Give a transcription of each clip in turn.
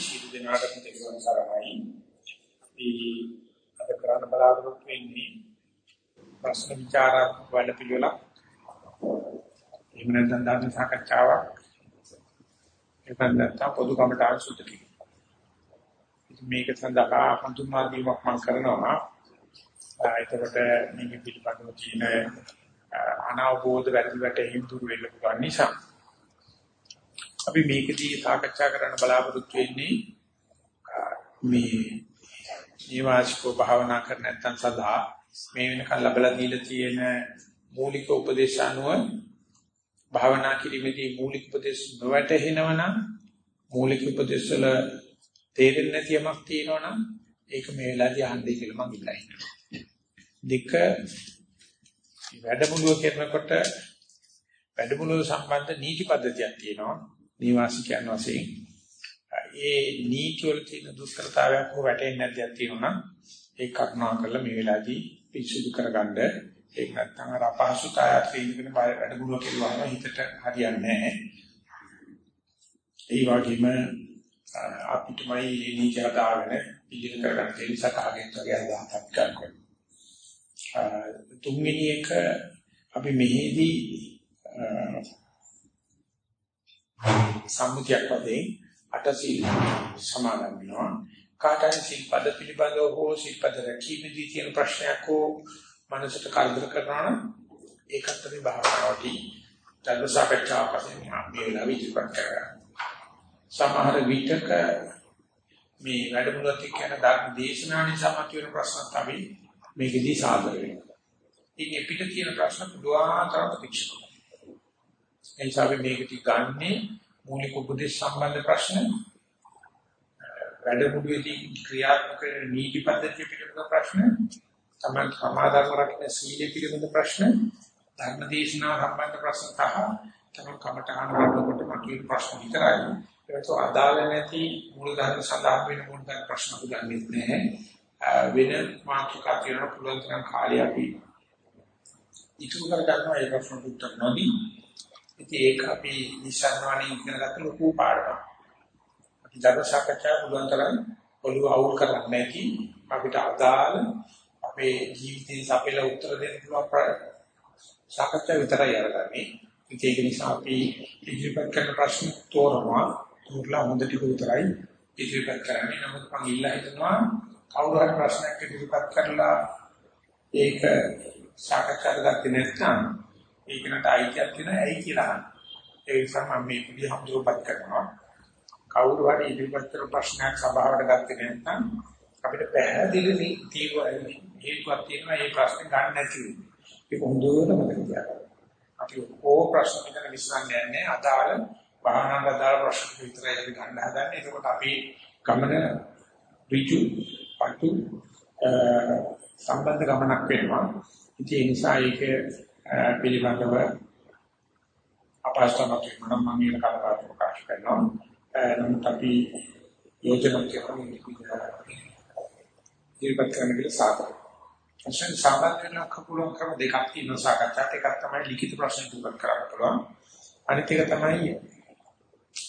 ශීල දෙනාට දෙවියන් සරණයි. අපි අද කරන්න බලාපොරොත්තු වෙන්නේ ප්‍රශ්න විචාරක් වැඩ පිළිවෙලක්. එහෙම නැත්නම් ධර්ම සාකච්ඡාවක්. එහෙම නැත්නම් පොදු කමටහන් සුද්ධ කිරීම. මේක සඳහා හඳුන්වා දීමක් මම කරනවා. එතකොට මේක පිළිබඳව තියෙන අනවබෝධ වැඩි වැටීම් දුර වෙන්න පුළුවන් නිසා අපි මේකදී සාකච්ඡා කරන්න බලාපොරොත්තු වෙන්නේ මේ නිවාසිකව භාවනා කර නැත්නම් සදා මේ වෙනකල් ලැබලා දීලා තියෙන මූලික උපදේශ අනුව භාවනා කිරීමේදී මූලික උපදේශ නොවැටහෙනවනම් මූලික උපදේශ වල තේරෙන්නේ නැති යමක් තියෙනවනම් ඒක මේ වෙලාවදී අහන්නයි කියලා මම ඉල්ලා හිටිනවා. දෙක වැඩමුළුව කරනකොට වැඩමුළුව සම්බන්ධ නීති පද්ධතියක් තියෙනවා. නිවාසිකයන් වශයෙන් ඒ නීති වල තියෙන දුෂ්කරතාවයක් හෝ වැටෙන්නේ නැතිවක් තියෙනවා නම් ඒක කරුණා කරලා මේ වෙලාවේදී පිරිසිදු කරගන්න ඒක නැත්නම් අර අපහසුතාවයක් තියෙනකන වැඩමුළුව කෙරුවාම හිතට හරියන්නේ නැහැ. ඒ වගේම අපිටමයි නීති හදාගෙන ඉදිරි කරගන්න තියෙන සකාගෙන් වගේ අදහසක් ගන්නවා. තුන්වෙනි එක අපි මෙහිදී සම්මුතියක් වශයෙන් අටසිල් සමාදන් වෙනවා. කාටරි සිල්පද පිළිබඳව හෝ සිල්පද රැකීමේදී තියෙන ප්‍රශ්නයක් හෝ මනසට කරදර කරනවා නම් ඒකත් අපි භාවනාවදී ධර්ම සාකච්ඡාවක් වශයෙන් මේ වෙලාවෙ ඉදිරිපත් කරගන්නවා. සමහර විටක මේ වැඩමුළුවත් කියන ධර්ම දේශනා නිසා මතුවෙන ප්‍රශ්න තමයි මේකෙදී සාදර වෙනවා. ඉතින් පිට තියෙන ප්‍රශ්න පුදුආකාර ප්‍රතික්ෂේප එනිසා අපි මේකට ගන්නේ මූලික උපදේශ සම්බන්ධ ප්‍රශ්න. වැඩමුළුවේදී ක්‍රියාත්මක වෙන නීති පද්ධතිය පිළිබඳ ප්‍රශ්න. තමයි සමාදාන රකින්න සීල පිළිබඳ ප්‍රශ්න. ධර්ම දේශනා සම්බන්ධ ප්‍රශ්න තහ තමයි කමඨහන වලට මතුවෙන ප්‍රශ්න විතරයි. ඒකට අදාළ නැති මූල ධර්ම සඳහන් වෙන මූල ධර්ම ප්‍රශ්න උදන්නේ නැහැ. වෙන මාතෘකා කියන පුළුවන් තරම් කාලය අපි ඉතුරු කර ගන්නවා ඒ ප්‍රශ්න උත්තර නොදී ඉතින් ඒක අපි නිසන්වණේ ඉගෙන ගත්ත ලොකු පාඩමක්. අපි ධර්ම සාකච්ඡා පුළුවන් තරම් ඔළුව අවුල් කරන්නේ නැති අපිට අදාළ අපේ ජීවිතේ සපෙල උත්තර දෙන්න පුළුවන් සාකච්ඡා විතරයි අරගන්නේ. ඉතින් ඒක නිසා අපි ඉදිරිපත් කරන ප්‍රශ්න තෝරනවා. තෝරලා හොඳ ටික විතරයි ඉදිරිපත් කරන්නේ. නමුත් මම ඉල්ලා හිටනවා කවුරු හරි ප්‍රශ්නයක් ඉදිරිපත් කරලා ඒක සාකච්ඡාට ගත්තේ නැත්නම් ඒකනට අයිතියක් තියෙනවා ඇයි කියලා අහන්න. ඒ නිසා මම මේ පිළි හඳුරපත් කරනවා. කවුරු හරි ඉදිරිපත් කරන ප්‍රශ්නයක් සභාවට ගත්තේ නැත්නම් අපිට පැහැදිලි තීව්‍රයි හේතුවක් තියෙනවා මේ ප්‍රශ්නේ ගන්න නැති වෙන්නේ. ඒක හොඳට මතක තියාගන්න. අපි ඕ ප්‍රශ්න මෙතන විශ්වාසන්නේ නැහැ අදාළ භාවනාවට අදාළ ප්‍රශ්න විතරයි අපි ගන්න හදන්නේ. එතකොට අපි ගමන ඍජු පටු සම්බන්ධ ගමනක් වෙනවා. ඉතින් ඒ නිසා ඒක පිළිබඳව අපහසුතාවක් මනම් මම මේ කතාව ප්‍රකාශ කරනවා. නමුත් අපි යෝජනා කරන ඉදිරිපත් කරන විදිහ සාකච්ඡා. අසෙන් සාමාන්‍යයෙන් කපුලම් කරන දෙකක් තියෙනවා සාකච්ඡාට එකක් තමයි ලිඛිත ප්‍රශ්න ඉදිරිපත් කරන්න පුළුවන්. අනිත් එක තමයි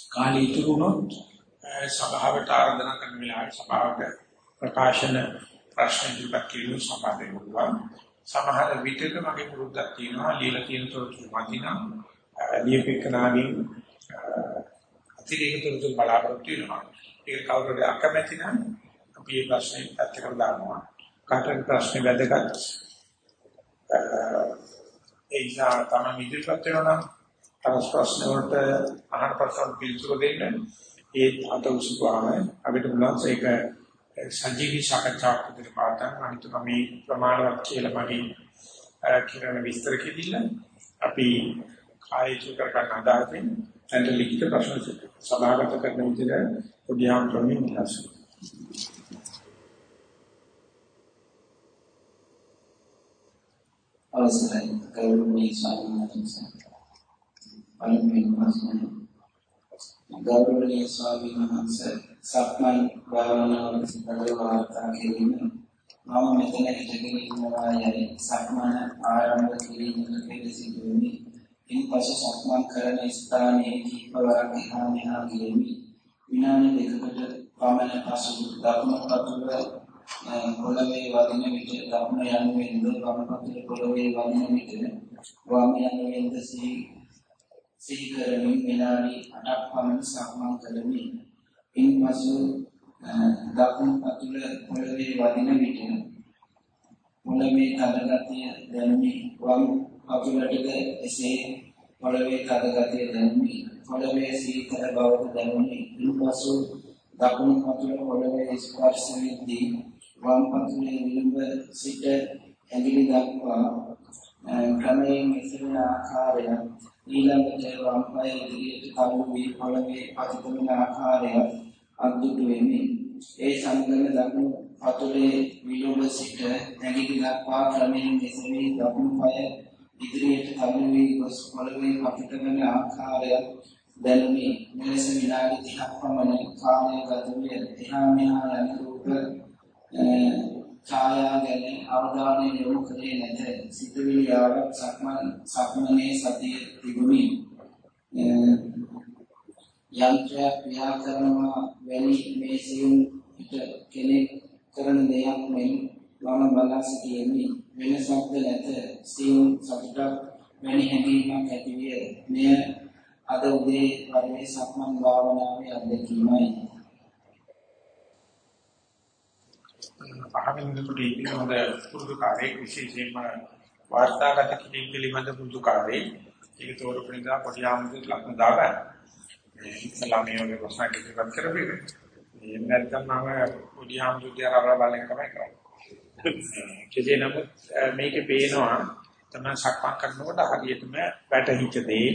කාලී ඉතුරුනොත් සභාවට ආරාධනා කරන වෙලාවට සභාවට ප්‍රකාශන ප්‍රශ්න ඉදිරිපත් කිරීම සම්බන්ධ වෙනවා. සමහර විටක මගේ පුරුද්දක් තියෙනවා ලියලා තියෙන තොරතුරු මතිනම් ලියපෙකනාගෙන් අතිරේක තොරතුරු බලාපොරොත්තු වෙනවා. ඒක කවුරුද අකමැති නම් අපි මේ ප්‍රශ්නේ පැත්තකට දානවා. කාටද ප්‍රශ්නේ වැදගත්. ඒ නිසා තමයි ඉදිරිපත් වෙනවා නම් තම ප්‍රශ්න වලට අහන ප්‍රශ්න පිළිතුරු දෙන්න. ඒ අත උසුවාම අපිට පුළුවන් ඒක සජීවී සාකච්ඡාවක් විදිහට පාතන් අනිත් මේ ප්‍රමාණවත් කියලා මගේ කිරණ විස්තර කෙදිල්ල අපි කායික කර ගන්න අදහසින් අන්ත ලිඛිත ප්‍රශ්න සභාගත කරන විදිහට පොඩි ආන්තරමින් ඉලක්ක අවසරයි. ගෞරවනීය ස්වාමීන් වහන්සේ. පළමුවෙන් ප්‍රශ්නය ගෞරවනීය ස්වාමීන් වහන්සේ. සක්මන් භාවනාව පිළිබඳව වාර්තා කිරීම මම මෙතන හිටගෙන ඉන්නවා යයි සක්මන ආරම්භ කිරීමට පෙර සිදුවෙමි. ඉන්පසු සක්මන් කරන ස්ථානයේ කීපවරක් එහා මෙහා ගියමි. විනාඩි දෙකකට වමන පසු දකුණු පතුල පොළවේ වදින විට දකුණ යනුවෙන්ද වම් පතුල පොළවේ වදින විට වම් යනුවෙන්ද සිහි සිහි කරමින් විනාඩි 8ක් පමණ සක්මන් කරමි. ඉන්පසු දකුණු පතුල පොළවේ වදින විට පොළවේ තද ගතිය දැනුනි. වම් පතුලටද එසේ පොළවේ තද ගතිය දැනුනි. පොළවේ සීතල බව දැනුනි. ඉන්පසු දකුණු පතුල පොළවේ ස්පර්ශ වෙද්දී වම් පතුලේ විලුඹ සිට ඇඟිලි දක්වා ක්‍රමයෙන් විසිරෙන ආකාරය ඊළඟට වම් පාය ඉදිරියට තල්ලු වී පොළවේ පතිත වෙන ආකාරය අද්දුටු වෙමි. ඒ සමගම දකුණු පතුලේ විලුඹ සිට ඇඟිලි දක්වා ක්‍රමයෙන් විසිරී දකුණු පාය ඉදිරියට තල්ලු වී ගොස් පොළවේ පතිත වෙන ආකාරය දැනුනි. මෙලෙස විනාඩි 30ක් පමණ කාලය ගත විය. එහා මෙහා යන රූප ඡායා ගැන අවධානය යොමු කරේ නැත. සිතුවිලි ආවක් සක්මන් සක්මනේ සතිය තිබුණි. යන්ත්‍රයක් ක්‍රියා කරනවා වැනි මේ සියුම් පිට කෙනෙක් කරන දෙයක් මෙන් මම බලා සිටියෙමි. වෙනසක්ද නැත. සියුම් සතුටක් වැනි හැඟීමක් ඇතිවිය මෙය අද උදේ වගේ සක්මන් භාවනාවේ අත්දැකීමයි. පහමින්දුට ඉන්නවද පුරුදු කාර්යයක් විශේෂයෙන්ම වාර්තාගත කිරීම පිළිබඳ පුරුදු කාර්යය ඒක තෝරපිනා පොඩි ආමුදුත් ලක්න දාගන්න. මේ ඉස්ලාමයේ ප්‍රශ්න ඉදිරිපත් කරපේ. මේ නැත්නම් මම පොඩි ආමුදුත් යනවා බලන්න තමයි කරන්නේ. කෙසේ නමුත් මේකේ පේනවා තමයි සක්මන් කරනකොට හරියටම වැටහිච්ච දේ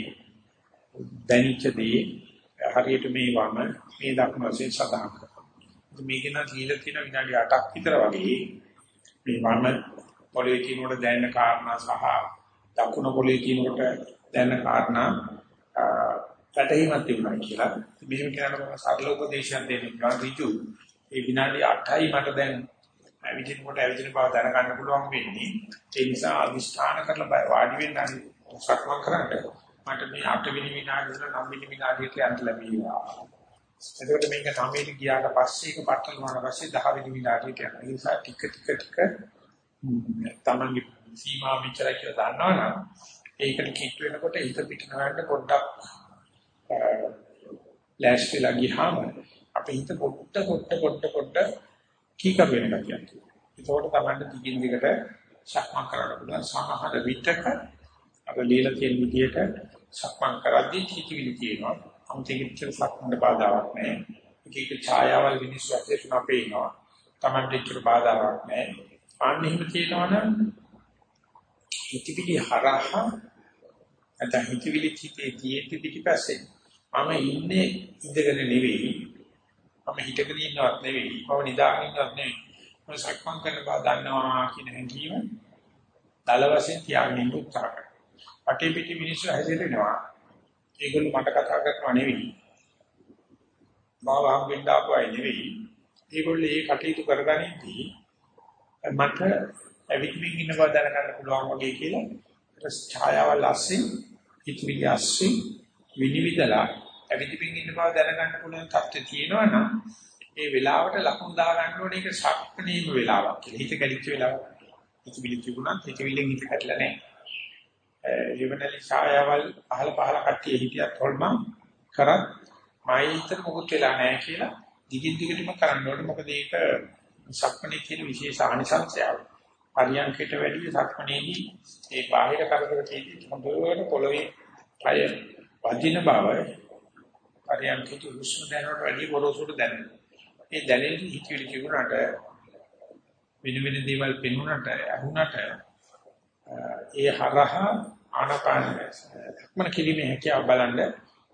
දැනිච්ච දේ හරියට මේ වම මේ දකුණ වශයෙන් සඳහන් කරනවා. මේක නම් දීලා තියෙන විනාඩි 8ක් විතර වගේ මේ වම පොළවේ කියනකොට දැනෙන කාරණා සහ දකුණ පොළවේ කියනකොට දැනෙන කාරණා පැටහිමක් තිබුණා කියලා. මෙහෙම කියනකොට මම සරල උපදේශයක් දෙන්න පුළුවන් ඍජු. ඒ විනාඩි 8යි මට දැන් ඇවිදිනකොට ඇවිදින බව දැනගන්න පුළුවන් වෙන්නේ. ඒ නිසා අදිස්ථාන කරලා වාඩි වෙන්න සක්මන් කරන්නේ මට මේ 8 වෙනි විනාඩියට 9 වෙනි විනාඩියට යන්න ලැබීවා. එතකොට මේක 9 වෙනි ගියාට පස්සේ ඒක පටල වුණාට පස්සේ 10 වෙනි විනාඩියට යනවා. ඒ නිසා ටික ටික ටික තමන්ගේ සීමා විචාර කියලා දන්නවනම් ඒකට කිට් වෙනකොට හිත පිටිනවන්න පොඩ්ඩක් ලෑස්තිලා ගියාම අපේ හිත පොඩ්ඩ පොඩ්ඩ පොඩ්ඩ පොඩ්ඩ කීකර වෙන ගතියක් තියෙනවා. ඒකෝට තමයි දිගින් දිගට සක්මන් කරන්න පුළුවන්. සමහර විටක අර ලීලා තියෙන විදිහට සක්මන් කරද්දී චිතිවිලි තියෙනවා. අමුතෙකිට සක්මන්ට බාධාවක් නැහැ. ඒක ඡායාවල් විනිශ්චය ඇතුළත පේනවා. Tamante ඉච්චර බාධාවක් නැහැ. අන්න එහෙම තියෙනවනම් හිතවිලි හරහා නැත්නම් හිතවිලි චිතේ තියෙද්දි පිටිපස්සේ මම ඉන්නේ ඉඳගෙන නෙවෙයි මම හිටගෙන ඉන්නවත් නෙවෙයි මම නිදාගෙන ඉන්නවත් නෙවෙයි මම සක්මන් කරන බව දන්නවා කියන හැඟීම දල වශයෙන් තියාගෙන ඉන්න උත්සාහ කරනවා අටේ පිටි මිනිස්සු හැදෙනවා. ඒගොල්ලෝ මට කතා කරනවා නෙවෙයි. මාව හම්බෙන්න ආපු අය නෙවෙයි. ඒගොල්ලෝ ඒ කටයුතු කරගනිද්දී මට ඇවිත්මින් ඉන්න බව දැනගන්න පුළුවන් වගේ කියලා ඊට ඡායාවල් ASCII ඉතිවිලි ASCII විනිවිදලා ඇවිත්මින් ඉන්න බව දැනගන්න පුළුවන් තත්ත්වය තියෙනවා නම් ඒ වෙලාවට ලකුණු දා ගන්න ඕනේ ඒක ශක්තිනීම වෙලාවක් කියලා. හිත කැලිච්ච වෙලාවක්. ඉතිවිලි තිබුණා ඉතිවිලෙන් හිත කැඩලා නැහැ. ජීවනලි ඡායාවල් පහල පහල කට්ටිය හිටියත් හොල්මන් කරත් මයිතර මොකුත් වෙලා නැහැ කියලා දිගින් දිගටම කරන්න ඕනේ. මොකද ඒක සක්මණේ කියන විශේෂ ආනිසංසයාව පරියන්කයට වැඩි සක්මණේදී ඒ බාහිර කරදර තියෙදි හොඳට පොළවේ පය වදින බව පරියන්කයට හුස්ම දැනනට වැඩි පොරොසුට දැනෙනවා. ඒ දැනෙන හිතවිලි තිබුණාට වෙන වෙන දේවල් පෙනුනට අහුනට ඒ හරහා ආනපාන මන කිරීමේ හැකියාව බලන්න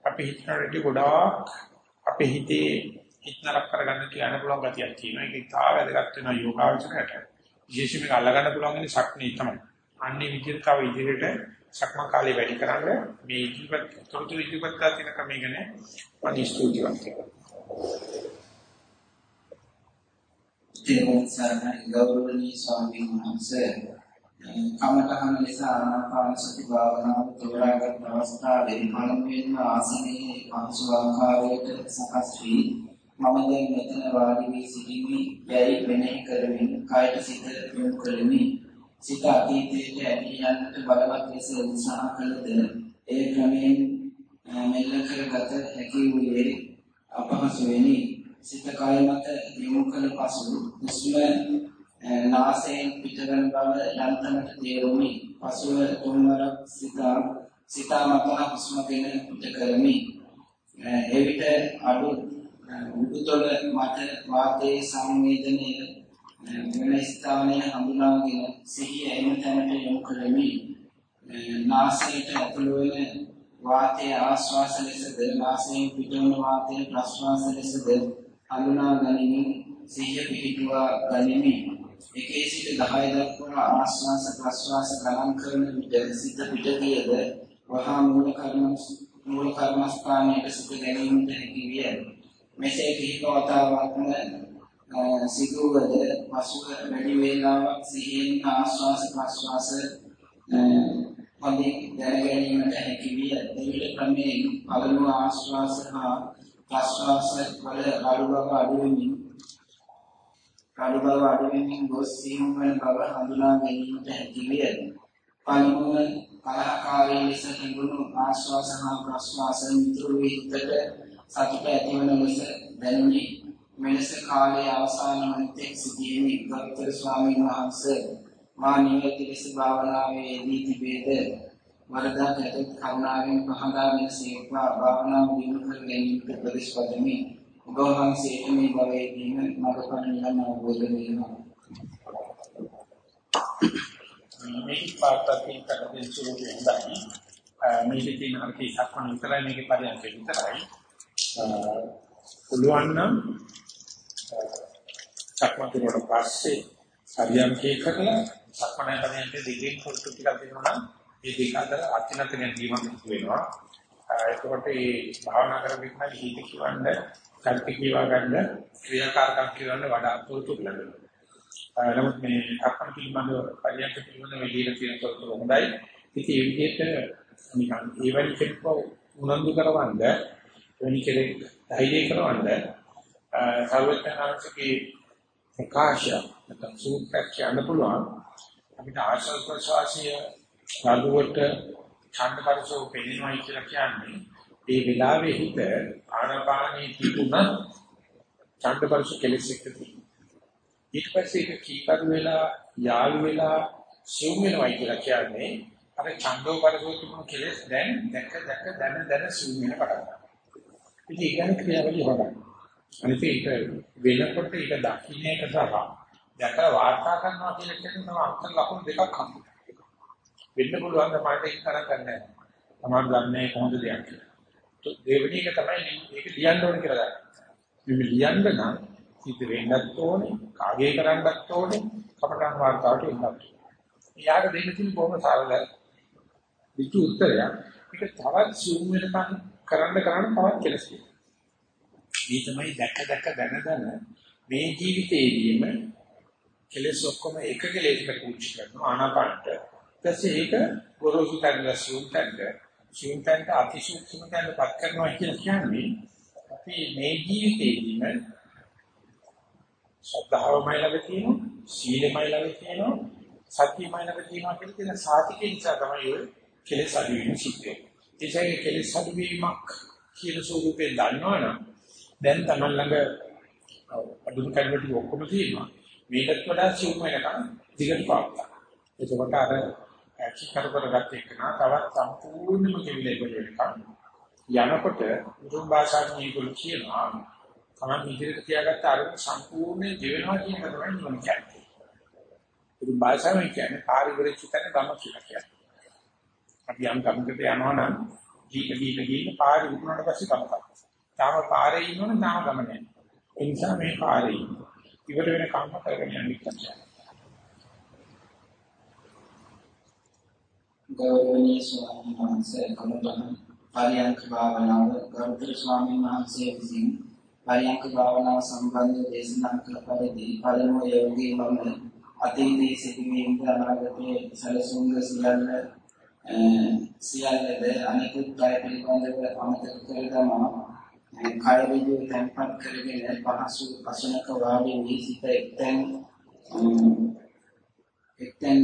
අපි හිතනට ගොඩාක් අපේ හිතේ හිතනක් කරගන්න කියන පුළුවන් ගතියක් තියෙනවා. ඒක ඉතා වැදගත් වෙනවා යෝගාවචරයට. විශේෂයෙන්ම අල්ලගන්න පුළුවන් ඉන්නේ ශක්තිය තමයි. අන්නේ විදිහට තව ඉදිරියට සක්මන් කාලේ වැඩි කරන්න මේ ඉදිරිපත් තොරතුරු ඉදිරිපත් කරන ක්‍රමය ගැන මම ස්තුතිවන්ත වෙනවා. ඒ සරණයි ගෞරවනීය ස්වාමීන් වහන්සේ කමඨහන ලෙස ආනාපාන සති භාවනාව තෝරාගත් අවස්ථාවේ පළමුවෙන්ම ආසනයේ පහසු ආකාරයට සකස් වී මම දැන් මෙතන වාඩි වී සිටිමි යයි මෙනෙහි කරමින් කායට සිත යොමු කරමි සිත අතීතයට ඇදී යන්නට බලවත් ලෙස උත්සාහ කළද ඒ ක්‍රමයෙන් මෙල්ල කරගත හැකි වූයේ අපහසු වෙනි සිත කාය මත යොමු කළ පසු හුස්ම නාසයෙන් පිටවන බව යන්තමට තේරුමි පසුව තුන්වරක් සිතා සිතා මතන හුස්ම ගෙන පිට කරමි එවිට අඩු උඩුතොල මත වාතයේ සංවේදනය වෙන ස්ථානයේ හඳුනාගෙන සිහිය එන තැනට යොමු කරමි. නාසයට ඇතුළු වෙන වාතයේ ආශ්වාස ලෙසද නාසයෙන් පිටවන වාතයේ ප්‍රශ්වාස ලෙසද හඳුනා ගැනීම සිහිය පිහිටුවා ගනිමි. එකේ සිට 10 දක්වා ආශ්වාස ප්‍රශ්වාස ගණන් කරන විට සිත පිට ගියද වහා මූල කර්ම මූල කර්මස්ථානයේ සිට ගැනීමට හැකි විය. මෙසේ කිහිප වතාවක්ම සිදුවද පසුව වැඩි වේලාවක් සිහියෙන් ආශ්වාස ප්‍රශ්වාස හොඳින් දැන ගැනීමට හැකි විය. එවිට ක්‍රමයෙන් පළමු ආශ්වාස හා ප්‍රශ්වාස වල අඩු බව අඩු වෙමින් අඩු බව අඩු වෙමින් ගොස් සිහින් වන බව හඳුනා ගැනීමට හැකි විය. පළමුව කලහකාරී ලෙස තිබුණු ආශ්වාස හා ප්‍රශ්වාස මිතුරු විහිතට සතුට ඇතිවන ලෙස දැනුනි. මෙලෙස කාලයේ අවසාන මොහොතේ සිටියේ ගෞතම ස්වාමීන් වහන්සේ මා නිවැරදි ලෙස භාවනාවේ යෙදී තිබේද වරදා ගැටත් කරුණාවෙන් පහදා දෙන සේවා භාවනාව දිනු කර ගැනීමට උපදෙස් පදමි. ඔබ වහන්සේට මේ භවයේදීම මඟපණ නිවන් අවබෝධ වේවා. මේක පාටකින් කරගෙන සුළු වෙනදායි මේකේ තියෙන අර්ථය සක්මන් විතරයි මේකේ පරියන්ක විතරයි. පුළුවන් නම් සක්මන් කරුවට පස්සේ පරියන්කේ කරලා සක්මන් පරියන්කේ දෙකෙන් කොටු ටිකක් දෙනවා නම් මේ දෙක අතර අත්‍යන්ත ගැනීමක් වෙනවා. එතකොට මේ භාවනා කරගෙන හිත කියවන්න කල්පි කියවා ගන්න ක්‍රියාකාරකම් කියවන්න වඩා තොරතුරු ලැබෙනවා නමුත් මේ අක්කන පිළිබඳව පරියන්ක පිළිබඳව විදිහට කියන තොරතුරු හොඳයි. ඉතින් ඒ විදිහට නිකන් ඒ වගේ කෙනෙක්ව උනන්දු කරවන්න වෙනි කෙනෙක් ධෛර්ය කරවන්න සර්වඥාන්සේගේ ප්‍රකාශ නැත්නම් සූත්‍රයක් කියන්න පුළුවන්. අපිට ආශ්‍රව ප්‍රසවාසය සාධුවට ඡන්දපරසෝ පෙන්නනවායි කියලා කියන්නේ ඒ වෙලාවේ හිත ආනාපානී තිබුණ ඡන්දපරස කෙලෙස් එක්ක තියෙනවා. ඊට පස්සේ ඒක කීකරු වෙලා යාළු වෙලා සිව් වෙනවයි කියලා කියන්නේ අර ඡන්දෝ පරසෝ තිබුණු කෙලෙස් දැන් දැක දැක දැන දැන සිව් වෙන පටන් ගන්නවා. ඉතින් ඒ කියන්නේ ක්‍රියාවලිය හොඳයි. අනිත් ඒක වෙනකොට ඒක දකින්න එක සහ දැකලා වාර්තා කරනවා කියන එක තමයි අන්ත ලකුණු දෙකක් හම්බුනේ. වෙන්න පුළුවන් තමයි ඒක කරක් ගන්නෑ. තමයි දන්නේ කොහොමද දෙයක් කියලා. දෙවෙනි එක තමයි මේක ලියන්න ඕනේ කියලා ගන්න. මේ ලියන්න නම් සිද්ධ වෙන්නත් ඕනේ, කාගේ කරන්නත් ඕනේ, කපටන් වාර්තාවට එන්නත් ඕනේ. යාට දෙන්න තියෙන බොහොම සරල විචු උත්තරයක්. ඒක තවත් සිව් වෙනකන් කරන්න කරන්න තවත් කෙලස් මේ තමයි දැක දැක දැන දැන මේ ජීවිතේදීම කෙලස් ඔක්කොම එක කෙලෙසකට කුච්ච කරනවා ආනාපානට. ඊටසේ ඒක ගොරෝසු තැනලා සිව් තැනට සිව් තැනට අතිසූක්ෂම තැනටපත් කරනවා කියන්නේ අපි මේ ජීවිතේදීම ශ්‍රද්ධාවමයි ළඟ තියෙනවා, සීලමයි ළඟ තියෙනවා, සතියමයි ළඟ තියෙනවා කියලා කියන සාතිකේ නිසා තමයි ඔය කෙලෙස් අඩු වෙන සිද්ධ වෙන්නේ. ඒසයි කෙලෙස් අඩු වීමක් කියන ස්වරූපේ දන්නවනම් දැන් තමයි ළඟ අඩු කඩවටි ඔක්කොම තියෙනවා. මේකට වඩා සිව් වෙනකන් දිගට පාත්තා. එතකොට අර කිකර කරගත්ත එක නා තවත් සම්පූර්ණම කෙවිලේ වෙනකන් යනකොට උතුම් භාෂාවෙන් මේගොල්ලෝ කියනවා තමයි ඉදිරියට තියාගත්ත අරමුණ සම්පූර්ණයෙන් ජීවෙනවා කියන එක තමයි නිවන කියන්නේ. ඒක භාෂාවෙන් කියන්නේ කාර්යවලින් චිතන ගම කියලා කියන්නේ. අපි යම් ගමකට යනවා නම් ජීක ජීක ජීක පාරේ උතුනට පස්සේ ගමක්. තාම පාරේ ඉන්නවනේ තාම ගම නැහැ. ඒ නිසා මේ පාරේ ඉවර වෙන කම්ම කරගෙන යන්න ඉක්කන්නේ. ගෞරවනීය ස්වාමීන් වහන්සේ කමතන පරියන්ක භාවනාව ගෞතම ස්වාමීන් වහන්සේ විසින් පරියන්ක භාවනාව සම්බන්ධ දේශනා කළ පරිදි පළමුව යෝගී මම අතීතයේ සිදුවීම් අනාගතයේ සැලසුම් සියල්ල සියල්ලද අනිකුත් අය පිළිබඳව අමතක කර දමා කය ඍජු තැන්පත් කරගෙන පහසු අසනක වාඩි වී සිට එක්තැන් එක්තැන්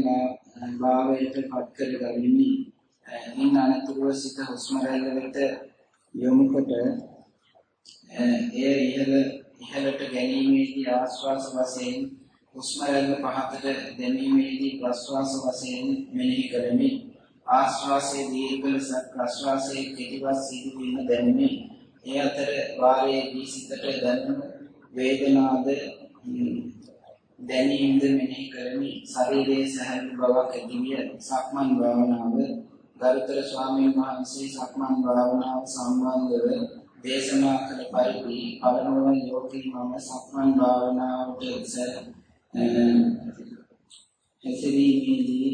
භාවයට පත් කර ගනිමි. ඉන් අනතුරුව සිට හුස්ම රැල්ල වෙත යොමු කොට එය ඉහළ ඉහළට ගැනීමේදී ආශ්වාස වශයෙන් හුස්ම රැල්ල පහතට දැමීමේදී ප්‍රශ්වාස වශයෙන් මෙනෙහි කරමි. ආශ්වාසයේ දීර්ඝ ලෙස ප්‍රශ්වාසයේ කෙටිවත් සිදුවීම දැනෙමි. ඒ අතර වාරයේදී සිතට දැනෙන වේදනාද දැනීමද මෙනෙහි කරමි. ශරීරයේ සැහැල්ලු බවක් ඇතිවිය. සක්මන් භාවනාව ගරුතර ස්වාමීන් වහන්සේ සක්මන් භාවනාව සම්බන්ධව දේශනා කළ පරිදි පළමුව යෝගී මම සක්මන් භාවනාවට හැසිරීමේදී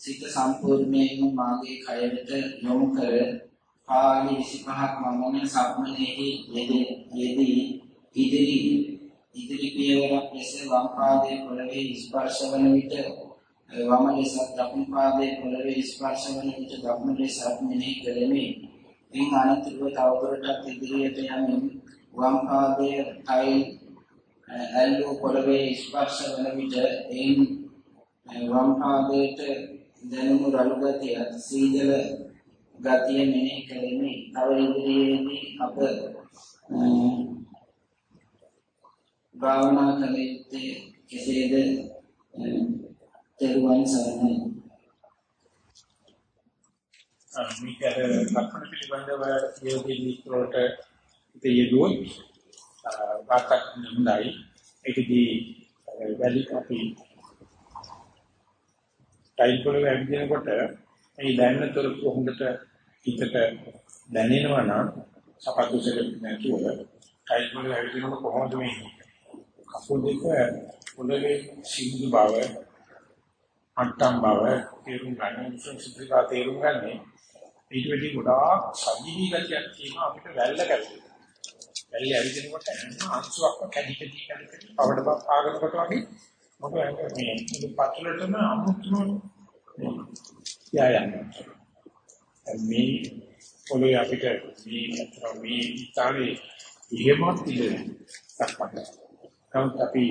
සිත සම්පූර්ණයෙන්ම මාගේ කයට යොමු කර පාලි 25ක් මමන සක්මනේහි යෙදී ඉදිරි ඉදිරි පියවරක් ලෙස වම් පාදයේ පොළවේ ස්පර්ශ වන විට වම ලෙස දකුණු පාදයේ පොළවේ ස්පර්ශ වන විට දකුණු ලෙස මෙනෙහි කරමි. ඉන් අනතුරුව තවදුරටත් ඉදිරියට යමින් වම් පාදයේ ටයිල් ඇල්ලු පොළවේ ස්පර්ශ වන විට එයින් වම් පාදයට දැනුණු රළු ගතිය සීතල ගතිය මෙනෙහි කරමි. තව ඉදිරියේදී අප භාවනා කළ යුත්තේ කෙසේද? තෙරුවන් සරණයි. මේක ලක්ෂණ පිළිබඳව යෝගී මිත්‍රෝට ඉතියදුවොත් වාක්‍යයක් නින්දයි ඒකදී වැලි අපි ටයිල් වල වැඩිනකොට මේ දැනෙන තොර හොඳට හිතට දැනෙනවා නම් සපත්තු සෙල නැතුව ටයිල් වල වැඩිනකොට කොහොමද මේ කකුල් දෙක පොළවේ සිඳු බව අට්ටම් බව තේරුම් ගන්න සංසිද්ධිකා තේරුම් ගන්නේ ඊට වෙඩි ගොඩාක් සජීවී ගතියක් තියෙනවා අපිට වැල්ල කැවිලා. වැල්ල ඇවිදිනකොට අංශුවක් කැඩි කැඩි කැඩි කැඩි පවඩ බක් ආගනකොට වගේ මොකද මේ මේ පතුලටම අමුතුම යායන්. මේ පොළොවේ අපිට මේ මේ ඉතාලේ ඉහෙමත් ඉන්නේ සක්පක්. කවුත් අපි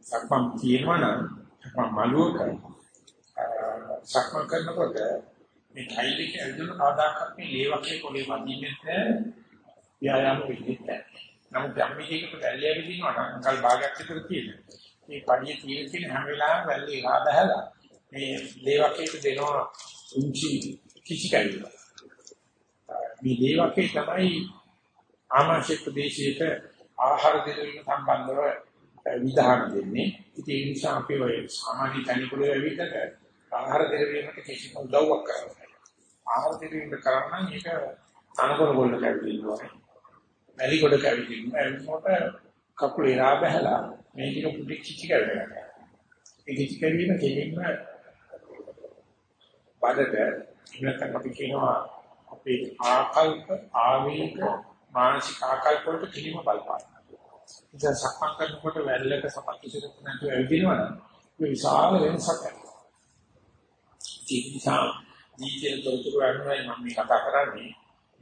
සක්පම් කියනවා නම් සක්පම් මලුවක සක්මන් කරනකොට මේ ටයිල් එක ඇවිදින කවදාකවත් මේ ලේවකේ පොලේ වදින්නේ නැහැ. ව්‍යායාම වෙන්නේ නැහැ. නමුත් යම්මිකේකට වැල්ලේ ඇවිදිනවා නම් අංකල් භාගයක් විතර තියෙන. මේ පඩිය තියෙන තියෙන හැම වෙලාවෙම වැල්ලේ ඉහා බහැලා මේ ලේවකේට දෙනවා උන්චි කිසි කයිලා. මේ ලේවකේ තමයි ආමාශය ප්‍රදේශයක ආහාර දෙකකින් සම්බන්ධව විධාන දෙන්නේ. ඉතින් ඒ නිසා අපි ඔය සාමාන්‍ය තනිකුලේ ඇවිදට ආහාර දෙකවීමට කිසිම උදව්වක් කරන්නේ ආහාර දෙකකින් කරන්න මේක තනකොළ ගොල්ල කැවිදින්න ඕනේ. මැලි කොට කැවිදින්න. එතකොට කකුල ඉරා බහැලා මේක පුඩි කිචි කරගන්නවා. ඒ කිචි කිරීම කෙලින්ම බඩට ඉන්නකම් අපි කියනවා අපේ ආකල්ප ආවේග මානසික ආකල්ප වලට කිලිම බලපාන. ඉතින් සක්මන් කරනකොට වැල්ලක සපත්තු සිරක් නැතුව ඇවිදිනවා නම් මේ විශාල වෙනසක් ඇති. ඒ නිසා ජීවිතේ තොරතුරු අනුවයි මම මේ කතා කරන්නේ.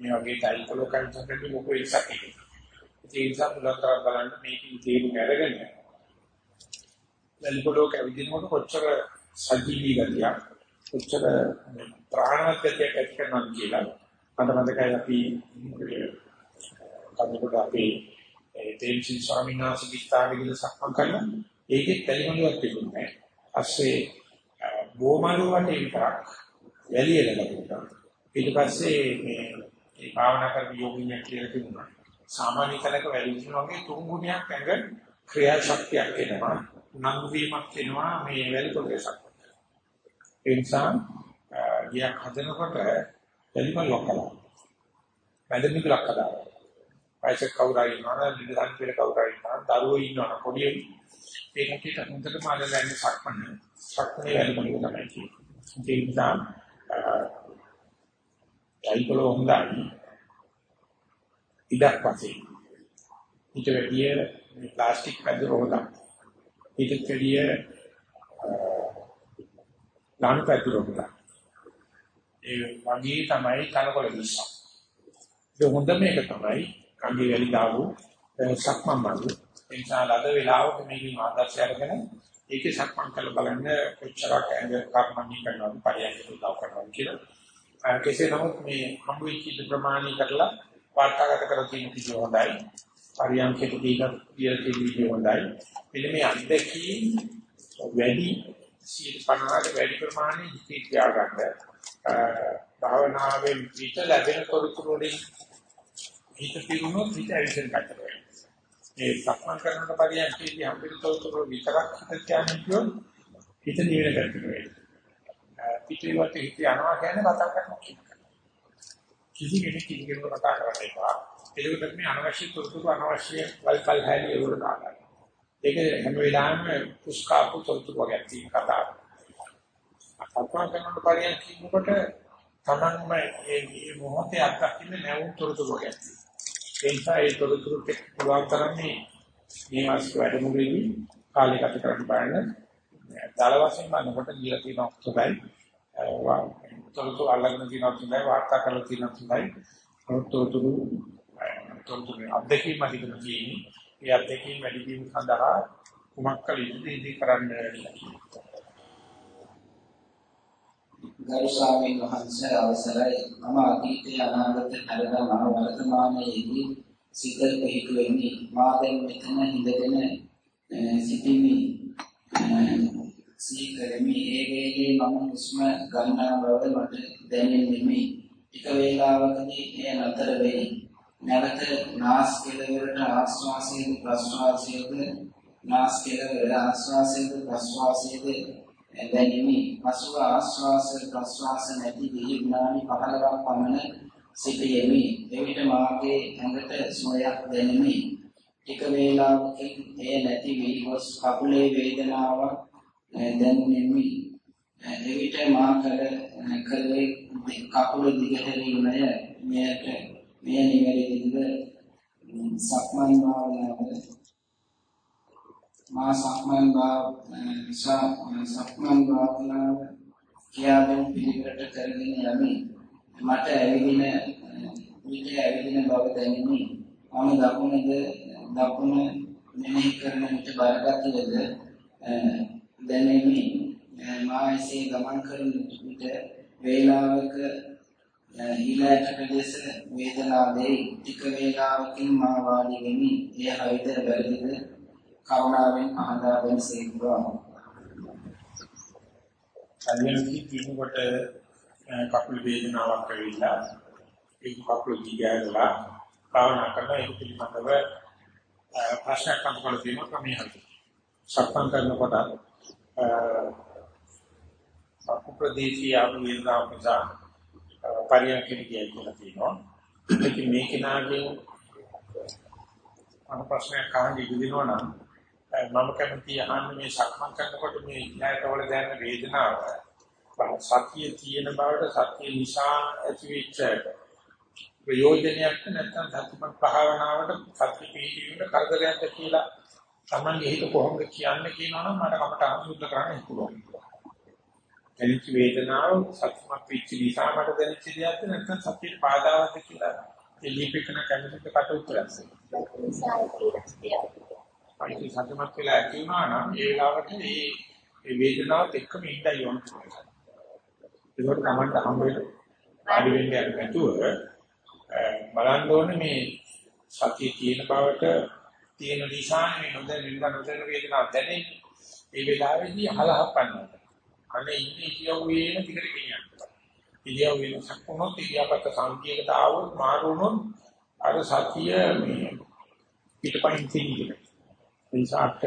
මේ වගේ ටයිල් ලෝකයන් සංකල්ප මොකෝ ඉස්සක් එක. ඒ නිසා පුලතර බලන්න මේකේ තේරුම් අරගෙන වැල්පොලෝක විදිනකොට කොච්චර සජීවී ගතියක් කොච්චර ප්‍රාණවත් ගතියක් ඇති කරනවද කියලා මට මතකයි අපි කන්නකොට අපි ඒ තේම්සි ස්වාමීන් වහන්සේ විස්තරය කියලා සක්මන් කළා. ඒකෙත් කලිමලුවක් තිබුණේ. අස්සේ බොමාරු වටේ විතරක් වැලිය ලැබුණා. ඊට පස්සේ මේ මේ භාවනා කරපු යෝගිනියක් කියලා තිබුණා. සාමාන්‍ය තැනක වැලින වගේ තුන් ගුණයක් ඇඟ ක්‍රියාශක්තියක් එනවා. උනන්දු වීමක් එනවා මේ වැලි ප්‍රදේශයක්. ඒ නිසා ගියක් හදනකොට වැලිමල් ලොක්කලා. වැදමික ලොක්කලා. වයසක කවුරුයි ඉන්නවා නිදහස් පිළ කවුරුයි ඉන්නවා දරුවෝ ඉන්නවා පොඩි ඒකකට හොඳටම අල්ලගන්නේ සක්මන. සක්මනේ වැලිමල් තමයි කියන්නේ. ඒ නිසා ටයිපල හොඳයි. ඉඩක් වශයෙන්. ඊට වැඩිය මේ ප්ලාස්ටික් පැදුර හොදා. ඊට වැඩිය ලාණු පැදුර හොදා. ඒ වගේ තමයි තනකොළ විශ්ව. ඒ හොඳම එක තමයි කංගි වැලි දාවු සක්මන් මල්ලු. ඒ නිසා ලද වෙලාවක මේකේ ආදර්ශය අරගෙන ඒකේ සක්මන් කළ බලන්න කොච්චරක් ඇඟ කර්මණී කරනවද පරියන්ක උදව් කරනවද කියලා. කෙසේ නමුත් මේ හම්බ වෙච්ච ප්‍රමාණී කරලා වාර්තාගත කර තියෙන කිසි හොඳයි. පරියන්කේ දීලා කියලා තියෙන හොඳයි. මෙන්න මේ අත්දැකීම් වැඩි 50කට වැඩි ප්‍රමාණය හිතේ තියාගන්න භාවනාවෙන් පිට ලැබෙන තොරතුරු වලින් හිත පිරුණොත් හිත ඇවිසින් ගන්නවා. ඒ සක්මන් කරනකොට පරියන්කේදී හම්බෙන තොරතුරු විතරක් හිත කියන්නේ කියොත් හිත නිවෙන කරනවා. පිටේවට හිත යනවා කියන්නේ කතා කරනවා කියන්නේ. කිසි කෙනෙක් කිසි කෙනෙකුට කතා කරන්න එපා. ඒකට මේ අනවශ්‍ය තොරතුරු අනවශ්‍ය වල්පල් හැලී ඒවල දාගන්න. ඒක හැම වෙලාවෙම පුස්කාපු තොරතුරු වගේ තියෙන කතාවක්. සක්මන් කරනකොට පරියන්ක කියනකොට තමන්ම මේ මොහොතේ අත්දකින්න නැවුම් තොරතුරු වගේ තියෙනවා. ඒ නිසා ඒ තොරතුරු පුළුවන් තරම්නේ මේ මාස වැඩමුළුවේදී කාලය ගත කරන්න බලන්න. දාල වශයෙන් මනකට කියලා තියෙන ඔක්කොයි. තොරතුරු අල්ලගෙන තියෙනවා තමයි වාර්තා කරලා තියෙනවා තමයි. තොරතුරු තොරතුරු අධ්‍යක්ෂක මැදිකම තියෙන්නේ. ඒ අධ්‍යක්ෂක වැඩි වීම සඳහා කුමක් කළ යුතුද ඉදී කරන්න ගරු ස්වාමීන් වහන්සේ අවසරයි. මම අතීතයේ අනාගත හැරදම වර්තමානයේදී සිත පිහිටුවෙමි මා දැන් මෙතන හිඳගෙන සිටිමි. සීකරමි ඒ වේගේ මම හුස්ම ගන්නා බව මට දැනෙන්නේ. ටික වේලාවකදී එය නතර වෙයි. නැවත නාස් කෙළවරට ආශ්වාසයෙන් ප්‍රශ්වාසයෙන් නාස් කෙළවර ආශ්වාසයෙන් ප්‍රශ්වාසයෙන් දැනෙමි. පසුව ආශ්වාස ප්‍රශ්වාස නැති විඥානි 15ක් පමණ සිටියෙමි. එවිට මාගේ ඇඟට සුවයක් දැනෙමි. ටික වේලාවකින් එය නැති වී ගොස් කකුලේ වේදනාවක් දැනෙමි. එවිට මා කල කලේ කකුල දිගහැරීමය මෙයට මෙය නිවැරදිද සක්මන් භාවනාව මා සක්මන් භාව සක්මන් භාවනාව කියාදෙන පිළිවෙලට කරගෙන යමි. මට ඇවිදින විට ඇවිදින බව දැනිනි. මම දකුණද දකුණ මෙනෙහි කරන විට බරගතියද දැනෙමි. මා එසේ ගමන් කරන විට වේලාවක ඊළාට ලෙස වේදනාව දෙයි. ටික වේලාවකින් මා වාඩි වෙමි. එය හයිද වැරදිද කරුණාවෙන් අහදා දෙන සේක්වා. කල්යනකී කිනකොට කකුල වේදනාවක් ඇවිල්ලා ඒ කකුල දිගහැරලා භාවනා කරන එක පිළිබඳව ප්‍රශ්නයක් අහන්න තියෙනවා ක්‍රමයේ හරි. සක්මන් කරනකොට අ ප්‍රදේශීය වේදනාවක් නිසා පරියන්කෙට ගියයි කියලා තියෙනවා. ඉතින් මේ කෙනාගේ අන ප්‍රශ්නයක් අහන්න ඉදිරිනවා නම් මම කැමති අහන්නේ මේ සක්මන් කරනකොට මේ ඉලයටවල දැනෙන වේදනාව සතිය තියෙන බවට සතිය නිසා ඇතිවෙච්ච ප්‍රයෝජනයක් නැත්නම් සතිපත් භාවනාවට සති පිළිවිද කරදරයක්ද කියලා Tamange හිත කොහොමද කියන්නේ කියනවනම් මට කමට අනුසුද්ධ කරන්න පුළුවන්. දැනෙච්ච වේදනාව සතිමත් වෙච්ච නිසා මට දැනෙච්ච දෙයක්ද නැත්නම් සතියේ බාධාවක්ද කියලා එළිපෙකන කැමතිට කට උත්තරයක්. පයිති සතුටුමත් වෙලා ඇති වුණා නම් ඒ වෙලාවට මේ මේ වේදනාවත් එක්කම ඉඳයි ඕන කියලා. ඒකට තමයි හම් වෙන්නේ. ආදි වෙන්නේ නැතුව බලන්න ඕනේ මේ සතිය තියෙන බවට තියෙන නිසා මේ නොදැන නින්දා නොදැන වේදනාවක් දැනෙන්නේ. ඒ වෙලාවේදී අහලහප්පන්න. අනේ ඉන්නේ කියවෙන ටිකට ගෙනියන්න. ඉරියව් වෙනසක් වුණොත් ඉරියාපත සංකේතයට ආවොත් මාරු වුණොත් අර සතිය මේ පිටපයින් තියෙන්නේ. නිසාට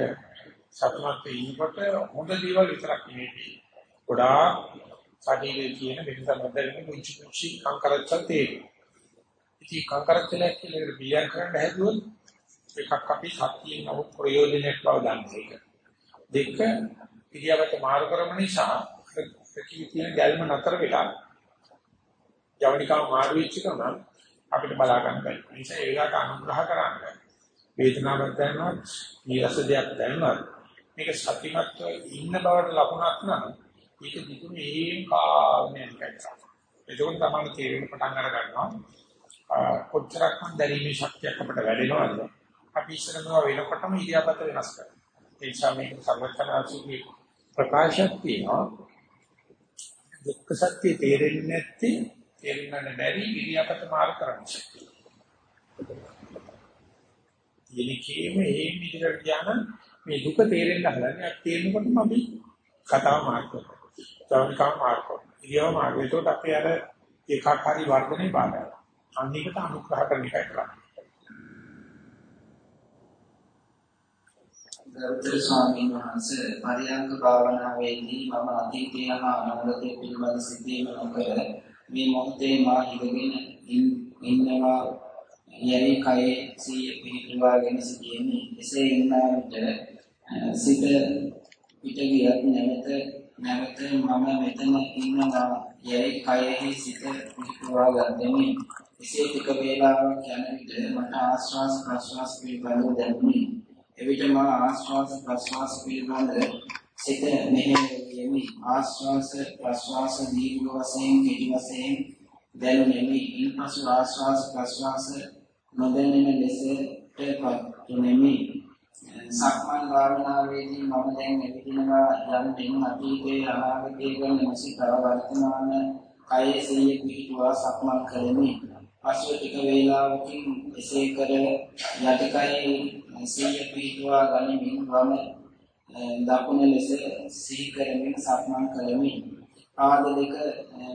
සතුටුමත් ඉන්නකොට හොඳ දේවල් විතරක් නෙවෙයි. ගොඩාක් ශරීරයේ තියෙන වෙනස මැදින් මුචි මුචි කංකරච්චල් තියෙනවා. ඉතින් කංකරච්චල කියලා බියර් කරන්න හැදුවොත් එකක් අපි සතියෙන් අව ප්‍රයෝජනයක් බව දන්නේ. දෙක පිළියවට මාරු කරම නිසා කී තියෙන ගැල්ම නතර වෙලා ජවනිකාව මාරු වෙච්ච ගමන් අපිට බලා ගන්න බැහැ. ඒ නිසා ඒකට අනුග්‍රහ කරන්න. වේදනාවක් දැනනවත්, නීරස දෙයක් දැනනවත් මේක සතිමත්ව ඉන්න බවට ලකුණක් නම් ඒක දිගුනේ ඒන් කාරණයක් කරනවා. එතකොට තමයි තේරෙන්න පටන් අර ගන්නවා. කොච්චරක් මන් දැරීමේ ශක්තියක් අපිට වැඩෙනවද? අපි ඉස්සරනවා වෙනකොටම ඉරියාපත වෙනස් කරනවා. ඒ නිසා මේක සර්වඥාචිකේ ප්‍රකාශයක් තියෙනවා. දුක්ඛ සත්‍ය තේරෙන්නේ නැත්තේ තේරෙන්න බැරි ඉරියාපත මාර්ග කරන්න. ශක්තිය. යෙනිකේම ඒ විදිහට කියන මේ දුක තේරෙන්න හදන්නේ අපි තේරෙනකොටම අපි කතාව මාර්ග කරනවා. සමනිකා මාර්ග කරනවා. ඉරියව මාර්ග. ඒකට අපි අර ඒකාකාරී වර්ධනේ බාධා. අනිකට අනුග්‍රහ කරන එකයි කරන්නේ. ගෞතම ස්වාමීන් වහන්සේ පරියංග භාවනාවේදී මම අතීතය හා අනාගතය පිළිබඳ සිතීම නොකර මේ මොහොතේ මා හිතගෙන ඉන්නවා යැයි කයේ සිය පිහිටුවාගෙන සිටින්නේ. එසේ ඉන්නා විට සිත පිට ගියත් නැවත නැවත මම මෙතන ඉන්නවා. යැයි කයෙහි සිත පිහිටුවා ගන්නෙමි. එසේ ටික වේලාවක් යන විට මට ආශ්වාස ප්‍රශ්වාස පිළිබඳව දැනුනි. එවිට මා ආශ්වාස ප්‍රශ්වාස පිළිබඳ සිත මෙහෙයමි ආශ්වාස ප්‍රශ්වාස දීර්ඝ වශයෙන් කෙටි වශයෙන් දැනුනෙමි. ඉන්පසු ආශ්වාස ප්‍රශ්වාස නොදැනෙන ලෙසට පත්ුනෙමි සක්මන් භාවනාවේදී මම දැන් එවිදිනවා යම් අතීතයේ අනාගතයේ ගැන මෙසිත වර්තමාන කයේ සිහිය පිහිටුවා සක්මන් කරමි පසුව ටික වේලාවකින් එසේ කර යටිකයේ සිහිය පිහිටුවා ගනිමින් වම දකුණ ලෙස සිහි කරමින් සක්මන් කරමි. පාද දෙක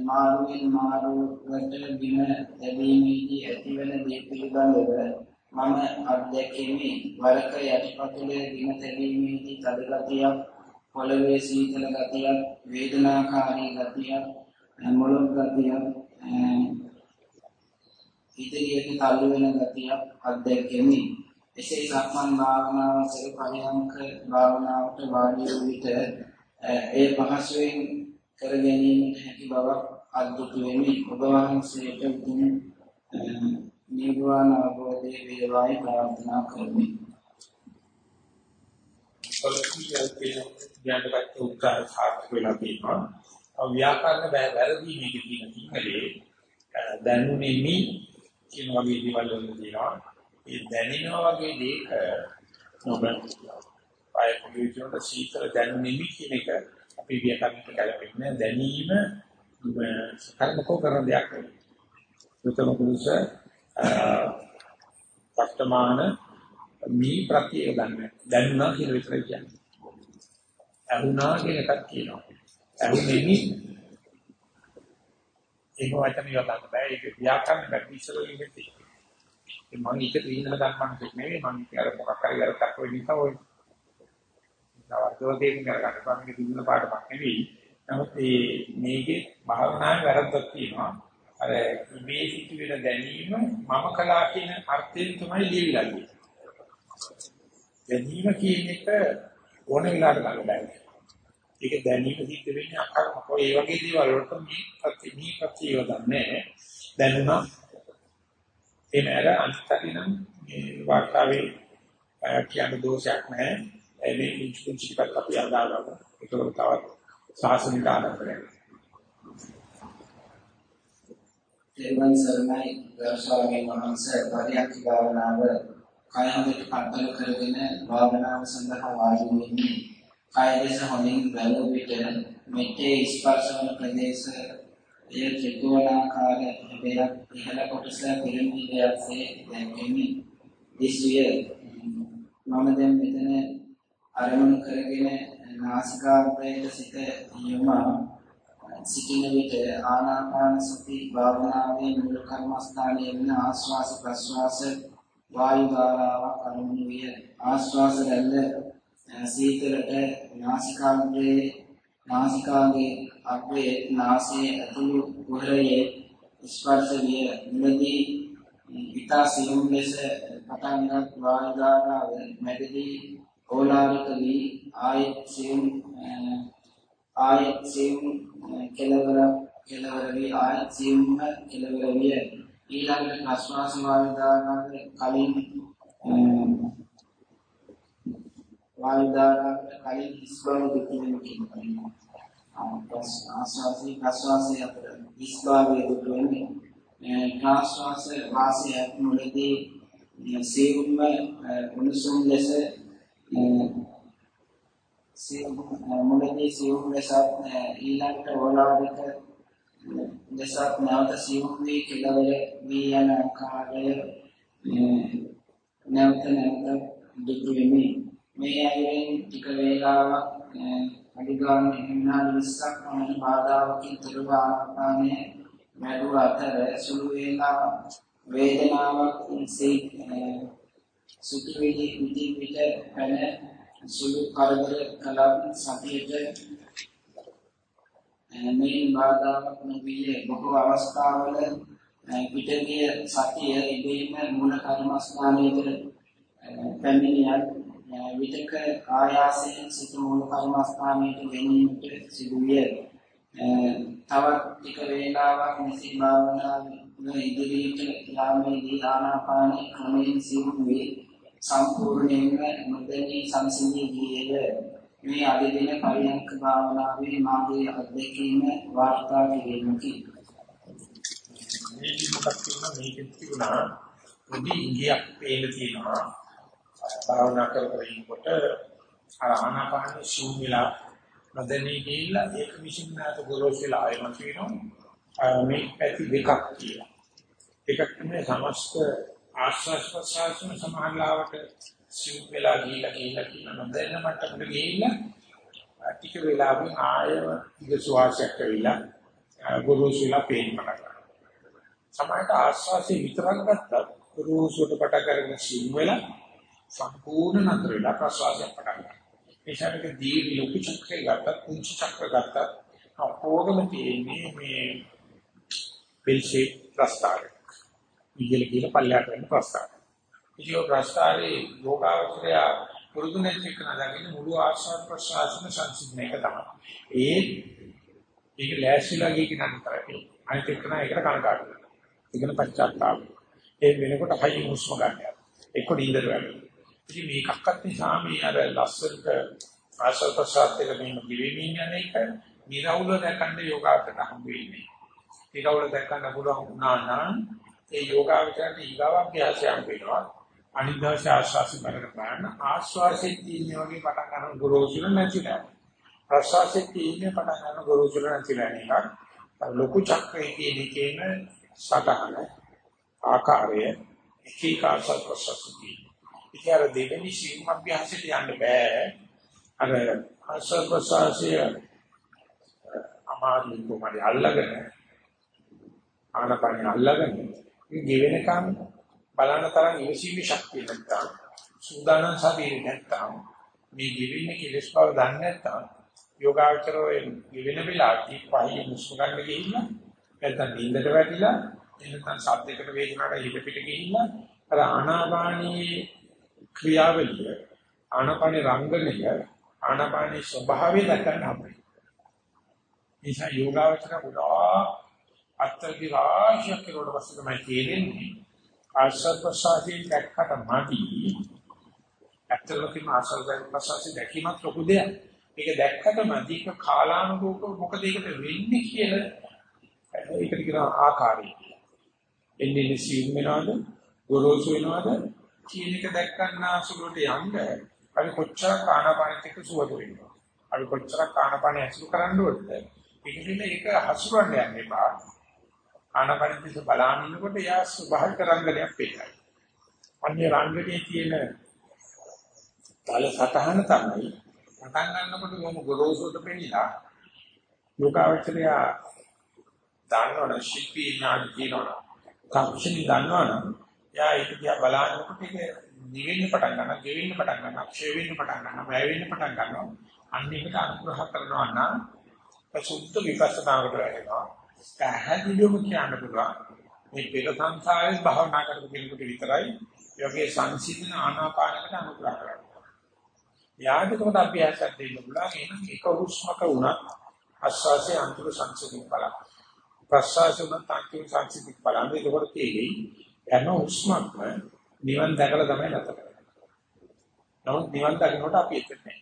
මාරුවෙන් මාරුවට බිම දැවීමේදී ඇතිවන දේ පිළිබඳව මම අත්දැකීමේ වරක යටිපතුලේ බිම දැවීමේදී තද ගතියක් පොළවේ සීතල ගතියක් වේදනාකාරී ගතියක් මොළොක් ගතියක් ඉදිරියට තල්ලු වෙන ගතියක් අත්දැකීමේ. එසේ සක්මන් භාවනාව කර පරියන්ක භාවනාවට වාඩි වූ විට ඒ පහසුවෙන් කර ගැනීමට හැකි බවක් අද්දුතු වෙමි. ඔබ වහන්සේට උතුම් නිර්වාණ අවබෝධය වේවායි ප්‍රාර්ථනා කරමි. ඥානවත් උත්සාහ සාර්ථක වෙලා තියෙනවා. ව්‍යාකරණ වැරදි මේක තියෙන සිංහලේ දැනුනේ නී කියන වගේ දේවල් වල තියෙනවා. ඒ දැනෙනවා වගේ දෙයක ඔබ අය පොලිසියට සීතල දැනෙන්නේ කියන එක අපි වියකන්නට කලපෙන්නේ දැනීම කර්මකෝ කරන දෙයක් නෙවෙයි. උත්තම පුරුෂ වර්තමාන මේ ප්‍රත්‍ය ගන්න. දැනුණා කියන විතරයි කියන්නේ. අහුණා කියන එකක් කියනවා. අහුන්නේ නි ඒක වචන යොදන්න බෑ. ඒක ව්‍යාකරණ බැරි ඉස්සරහින් ඉන්නේ. මම එක තීනල ගන්නමක් නෙවෙයි මම අර මොකක් හරි වැරද්දක් වෙයි නිසා ඔය නවර්තෝදයෙන් කරගන්න බංගේ තීනල පාඩමක් නෙවෙයි. නමුත් මේ මේකේ භාවනාවේ වැරද්දක් තියෙනවා. අර ඉමේ සිටින දැනීම මම කලා කියන අර්ථයෙන් තමයි ලියවිලා තියෙන්නේ. දැනීම කියන එක ඕන වෙලාවට ගන්න බෑ. ඒක දැනීම සිද්ධ වෙන්නේ අකරමක. ඒ වගේ දේවල් වලට මේ ප්‍රති මේ ප්‍රති යොදන්නේ දැනුණා. ඒ නෑර අනිත්‍යකින් මේ වාර්තාවේ කියන දෝෂයක් නැහැ. ඒ මේ ඉන්චුන්චි පිටක් අපි අදාළව ඒක තවත් සාසනික ආකාරයක්. දේවන් සර්ණයි ගර්ශාවෙන් වහන්සේ පරියක් භාවනාව කයකට පත්තල කරගෙන භාවනාව සඳහා වාඩි වෙන්නේ කය දෙස හොඳින් බැලුව විට මෙතේ ස්පර්ශ වන ප්‍රදේශ එය ත්‍රිකෝණාකාර හැබැයි ඉහළ කොටස පිරමීඩයක්සේ දැක්වෙමි. දිස්විය මම දැන් මෙතන අරමුණු කරගෙන නාසිකාග්‍රයට සිත යොමා සිටින විට ආනාපාන සති භාවනාවේ මූල කර්මස්ථානයේ වෙන ආශ්වාස ප්‍රශ්වාස වායු ධාරාවක් අරමුණු විය. ආශ්වාස රැල්ල සීතලට නාසිකාග්‍රයේ නාසිකාගේ අග්‍රයේ නාසයේ ඇතුළු කුහරයේ ස්පර්ශ විය. මුලදී ඊතා සියුම් ලෙස පටන්ගත් වායු ධාරාව මැදදී ඕලාරික වී ආයත් සියුම් ආයත් සියුම් කෙලවර කෙලවර වී ආයත් සියුම් කෙලවර විය. ඊළඟට ප්‍රශ්වාස වායු ධාරාව කලින් වායු ධාරාවට කලින් ඉස්බව දෙකකින් කියනවා ආස්වාසී ප්‍රස්වාසී අතර විස්භාවයේ දුක වෙන්නේ. ප්‍රාශ්වාස වාසය මුලදී සියුම්ම උණුසුම් ලෙස සියුම් මුලදී සියුම් ලෙස ඊළඟට ඕලාරික ලෙසත් නැවත සියුම් වී කෙලවර වී යන ආකාරය නැවත නැවත දුරු වෙමි. මේ අයුරින් ටික වේලාවක් අඩිගාන විනාඩි 20ක් පමණ බාධාවකින් තොරව ආනාපානය වැඩුව අතර සුළු වේලා වේදනාවක් සේ සුඛවේදී විදි පිට පැන සුළු කරදර කලක් සතියට මේ බාධාවක් නොවිය බොහෝ අවස්ථාවල පිටගිය සතිය ඉබේම මූල කර්මස්ථානයේ පැමිණියත් විතක ආයාසයෙන් සිත මූල කර්මස්ථානයට ගැනීමට සිදුවිය. තවත් ටික වේලාවක් නිසි භාවනාව ඉදිරියට යාමේදී ආනාපානී ක්‍රමයෙන් සිව් වේ සම්පූර්ණයෙන්ම නොදැනී සංසිඳී ගියේය. මේ අද දින පරියන්ක භාවනාවේ මාගේ අත්දැකීම වාර්තා කිරීමකි. මේක මොකක්ද කියලා මේකෙත් තිබුණා. පොඩි ඉංගියක් පේන තියෙනවා. භාවනා කරගෙන ඉන්නකොට අර ආනාපාන ශූන්‍යලා නොදැනී ගිහිල්ලා ඒක විසින් නැත ගොරෝසුලා ආයම කියනවා මේ පැති දෙකක් කියලා. එකක් තමයි සමස්ත ආශ්වාස ප්‍රශ්වාසන සමාහලාවට සිව් වෙලා ගිහිල්ලා ගිහිල්ලා කියන නොදැන්න මට්ටමට ගිහිල්ලා ටික වෙලාවකින් ආයම ඉද සුවාසයක් වෙලා ගොරෝසුලා පේන්න පටන් ගන්නවා. සමහරට ආශ්වාසයේ විතරක් ගත්තත් ගොරෝසුට පට කරගෙන සිව් වෙලා සම්පූර්ණ නතර වෙලා ප්‍රසවාසයක් පටන් ගන්නවා. ඒ ශරීරක දීර්ඝ ලොකු චක්‍රය ගත්තත් කුංචි චක්‍ර ගත්තත් අපෝගම තියෙන්නේ මේ පිල්ෂේ ප්‍රස්තාරය. ඉගල කියලා පල්ලයට වෙන ප්‍රස්තාරය. ඉතින් ප්‍රස්තාරේ යෝගාවචරය පුරුදු නැති කෙනාගෙන මුළු ආශ්වාස ප්‍රශ්වාසන සංසිඳන එක තමයි. ඒ ඒක ලෑස්තිලා ගිය කෙනා විතරයි. අනිත් එක්කන ඒකට කනකාටු වෙනවා. ඒකන පච්චාත්තාප. ඒ වෙනකොට හයිය හුස්ම ගන්නවා. එක්ක නින්දට වැටෙනවා. ඉතින් මේකක්වත් නිසා මේ අර ලස්සනට ආශ්‍රව ප්‍රසාර දෙක මේ දිවෙමින් යන එක නිරවුල දැකන්න යෝගාවචරයට හම්බ වෙන්නේ. නිරවුල දැකන්න පුළුවන් වුණා නම් ඒ යෝගාවචරයට ඊගාවාභ්‍යාසයක් වෙනවා. අනිදාශ ආශ්වාසි බලන බලන ආශ්වාසයේ තියෙන වගේ පටන් ගන්න ගොරෝසුල නැතිලා. ප්‍රශ්වාසයේ තියෙන පටන් ගන්න ගොරෝසුල නැතිලා නේද? ලොකු චක්‍රයේ තියෙන කේන සතහන ආකාරය එක එක ආශ්වාස ප්‍රශ්වාසී ඉතින් අර දෙවෙනි සීම අභ්‍යාසයට යන්න බෑ. අර ආශ්වාස ප්‍රශ්වාසය අමාරු කොමඩ අල්ලගෙන ආනපනිය අල්ලගෙන මේ ගෙවෙනකම් බලන තරම් ඉවසීමේ ශක්තිය නැත්තම් සූදානම් ශරීරය නැත්තම් මේ ගෙවෙන්නේ කෙලස් බව දන්නේ නැත්තම් යෝගාචරයේ ගෙවෙන වෙලාවදී පහේ මුස්ම ගන්න ගිහිල්ලා නැත්තම් නිින්දට වැටිලා එනකන් ශබ්දයකට වේදනාවට හිත පිට ගිහිල්ලා අර ආනාපානී ක්‍රියාවලිය ආනාපානේ රංගනය ආනාපානේ ස්වභාවය දක්වන්න අපේ. නිසා යෝගාවචර පුරා අත්තරි රාශියක් කෙරුවට පස්සේ තමයි තේරෙන්නේ ආශ්‍රද ප්‍රසාරයෙන් දැක්කට මදි. ඇත්තටම ආශ්‍රද ප්‍රසාරයෙන් දැකීමත් ලොකු දෙයක්. ඒක දැක්කට මදි ඒක කාලානුරූප මොකද ඒකට වෙන්නේ කියලා ඒකට කියන ආකාරය. එන්නේ සිව් වෙනවද? ගොරෝසු වෙනවද? කියන එක දැක්කන්න අසුරට යන්න අපි කොච්චර ආනාපානෙත් එක්ක සුවද වෙනවා. අපි කොච්චර ආනාපානෙ ඇසුරු කරන්න ඕනද? ඒකෙදින ඒක හසුරවන්න යන්න එපා. ආනාපානෙ දිහා බලන ඉන්නකොට යා ස්වභාවික රංගනයක් පේනවා. අන්නේ රංගනයේ තියෙන තල සතහන තමයි පටන් ගන්නකොට මොම ගොරෝසුට පෙන්නලා ලෝකාවචරය දන්නවනේ ශිල්පී ඥාන කියනවා. කම්ෂණි දන්නවනම් එයා ඒක දිහා බලනකොට ඒක නිවෙන්න පටන් ගන්නවා, ගෙවෙන්න පටන් ගන්නවා, ක්ෂය වෙන්න පටන් ගන්නවා, වැය වෙන්න පටන් ගන්නවා. අන්න ඒකට අනුග්‍රහ කරනවා නම් පසුද්ධ විපස්සනාකට වැටෙනවා. පැහැදිලිවම කියන්න පුළුවන්. මේ පෙර සංසාරයේ භාවනා කරපු කෙනෙකුට විතරයි යෝගයේ සංසිඳන ආනාපානකට අනුග්‍රහ කරන්නේ. යාදකමත අභ්‍යාසයක් දෙන්න පුළුවන්. එහෙනම් එක හුස්මක වුණත් ආස්වාසේ අන්තිම සංසිඳන බලන්න. ප්‍රසආසන තාක්ෂික සංසිඳන බලන්න. ඒකවල තියෙන්නේ හැම හුස්මක්ම නිවන් දැකලා තමයි නැත කරන්නේ. නමුත් නිවන් දකින්නට අපි එතන නැහැ.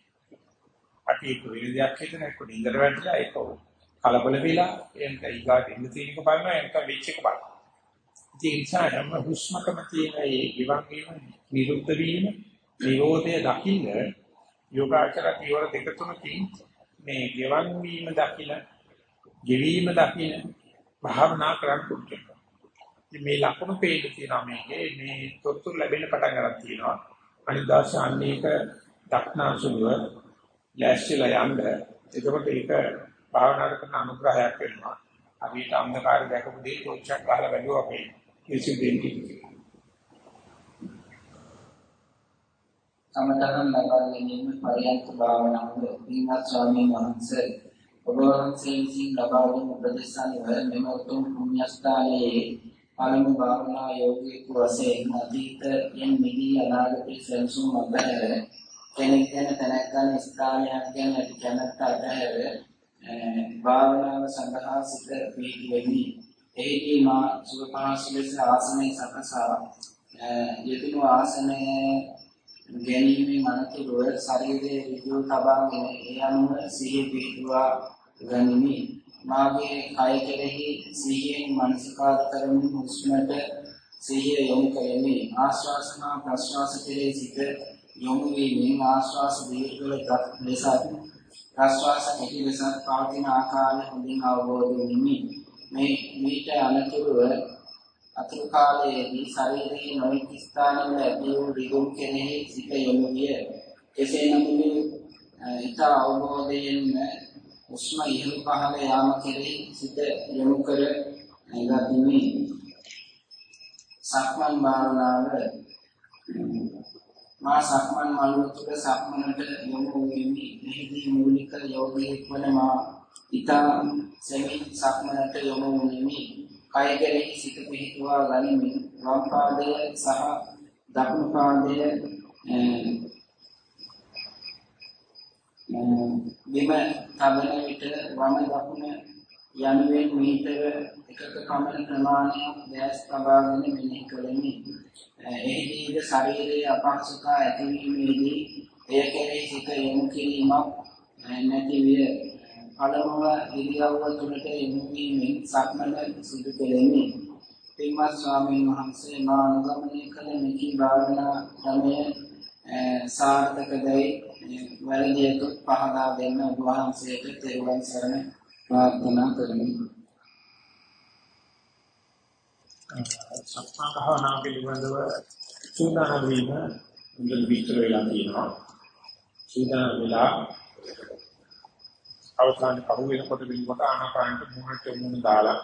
අපි ඒක විරදයක් හිතන එක්ක නින්දට වැටිලා ඒක කලබල වෙලා එන්ට ඊගාට ඉන්න තියෙනක බලනවා එන්ට වෙච්ච එක බලනවා. ඒ නිසා හැම හුස්මකම තියෙන මේ විවන් වීම නිරුද්ධ වීම නිරෝධය දකින්න යෝගාචර පියවර දෙක තුනකින් මේ ගෙවන් වීම දකින්න ගෙවීම දකින්න භාවනා කරන්න පුළුවන්. මේ ලකුණු පේන්න තියෙනවා මේකේ මේ තොරතුරු ලැබෙන්න පටන් ගන්න තියෙනවා. අනිත් දවසේ අන්නේක දක්නාසුලව ලෑස්තිලා යන්න. එතකොට ඒක භාවනා කරන අනුග්‍රහයක් වෙනවා. අවිත අන්ධකාරය දැකපු දේ තෝච්චක් ගහලා බැලුවා අපි කිසි දෙයක් කමඨහන් ලබා ගැනීම පරියන්ක භාවනාව දීමත් ස්වාමීන් වහන්සේ ඔබ වහන්සේ විසින් ලබා දුන් උපදේශ අනුව මෙම උතුම් පුණ්‍යස්ථානයේ පළමු භාවනා යෝගීකු වශයෙන් අතීතයෙන් මිදී අනාගතයේ සැලසුම් අතහැර කෙනෙක් ගැන තැනක් ගන්න ස්ථානයක් ගැන ඇති කැමැත්ත අතහැර භාවනාව සඳහා සිත පිහිටි වෙමි. එහිදී මා සුව පහසු ලෙස ආසනයේ සකසා යෙදුණු ආසනයේ ගැනීමේ මනතුරුව ශරීරයේ ඍජු තබාගෙන ඒ අනුව සිහිය පිහිටුවා ගනිමි. මාගේ කය කෙරෙහි සිහියෙන් මනසිකාත් කරමින් හුස්මට සිහිය යොමු කරමි. ආශ්වාසනා ප්‍රශ්වාස කෙරෙහි සිත යොමු වීමෙන් ආශ්වාස දීර්ඝ ලෙසත් ප්‍රශ්වාස කෙටි ලෙසත් පවතින ආකාරය හොඳින් අවබෝධ වෙමි. මේ මීට අනතුරුව අතුරු කාලයේදී ශරීරයේ නොයෙක් ස්ථානවල ඇති වූ රිගුම් කෙරෙහි සිත යොමු විය. කෙසේ නමුත් ඊට අවබෝධයෙන් උස්ම ඉහළ පහළ යාම කෙරෙහි සිත යොමු කර ගතිමි. සක්මන් භාවනාව මා සක්මන් මළුව තුළ සක්මනට යොමු වෙමි. මෙහිදී මූලික යෝගීෙක් වන මා ඊතා සෙමින් සක්මනට යොමු වෙමි. කය කෙරෙහි සිත පිහිටුවා ගනිමින් වම් පාදය සහ දකුණු පාදය බිම තබන විට වම දකුණ යනුවෙන් මීටර එකක පමණ ප්‍රමාණයක් දැස් තබාගෙන මෙනෙහි කරමි. එහිදීද ශරීරයේ අපහසුතා ඇතිවීමේදී එය කෙරෙහි සිත යොමු කිරීමක් නැති විය. පළමුව ඉරියව්ව තුළට යොමු වීමෙන් සක්මන සිදු කෙරෙමි. පින්වත් ස්වාමීන් වහන්සේ මා අනුගමනය කළ මෙකී භාවනා ක්‍රමය සාර්ථකදයි වැරදියකුත් පහදා දෙන්න ඔබ වහන්සේට තෙරුවන් සරණ ප්‍රාර්ථනා කරමි. සක්මා භාවනා පිළිබඳව සූදානම් වීම මුලින් විස්තර වෙලා තියෙනවා. සූදානම් වෙලා අවසාන කරු වෙනකොට බින්කොට ආනාපානට මුහුණට මුහුණ දාලා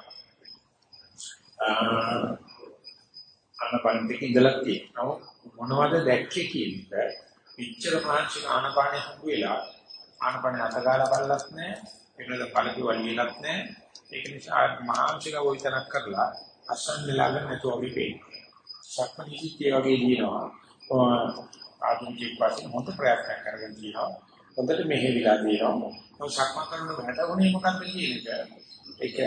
ආනාපානෙට ඉඳලා තියෙනවා. මොනවද දැක්කේ කියන එක පිච්චර මානසික ආනාපානෙ හම්බ වෙලා ආනාපානෙ අතගාලා බලලත් නැහැ. ඒකද පළදි වලියලත් නැහැ. ඒක නිසා මානසික වොයිතනක් කරලා අසන්න ළඟ නැතුව අපි පේන. සක්මණේසිත් ඒ වගේ දිනනවා. ආධුනික වශයෙන් හොඳ ප්‍රයත්න කරගෙන තියෙනවා. හොඳට මෙහෙවිලා තියෙනවා. ඔය සක්මන් කරනකොට වැටුනේ මොකක්ද කියන එක. ඒක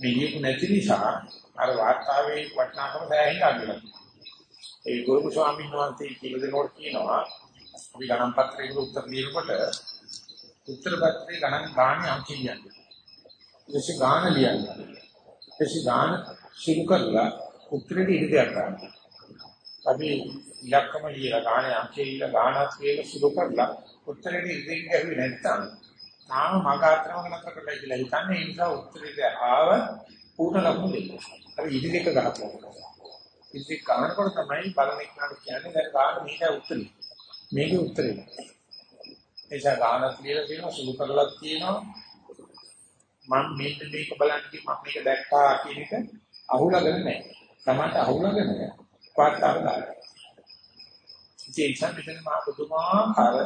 මෙලියු නැති නිසා අර වාතාවේ වටනාකම සෑහෙන අගලයි. ඒ ගුරු ස්වාමීන් වහන්සේ කියලා දෙනකොට කියනවා අපි ගණන් පත්‍රයකට උත්තර ලියනකොට උත්තර පත්‍රේ ගණන් ගානේ අංක කියන්නේ. ඊටසේ ගාන ලියන්නේ. ඊටසේ ගාන සිදු කරලා උත්තරේ ඉදිරියට ගන්න. අපි ඉලක්කම ලියලා ගානේ අංකේ ඉල ගානක් කියලා සිදු කරලා උත්තරේ ඉදිරියට ගිහින් නැත්තම් තාම මග අතරම නතර කරලා කියලා හිතන්නේ ඒ නිසා උත්තරේ ආව පූර්ණ ලකුණු දෙන්න. අපි ඉදිරියට ගහපුවා. ඉතින් ගන්නකොට තමයි බලන එකට කියන්නේ දැන් ගාන මේක උත්තරේ. මේකේ උත්තරේ. එනිසා ගානක් ලියලා තියෙනවා සුළු කරලා තියෙනවා මම මේක මේක බලන්න මම මේක දැක්කා කියන එක අහුලගෙන නැහැ. තමන්ට අහුලගෙන වාර්තාව දාලා. ඒ නිසා මෙතන මා පුදුමාකාර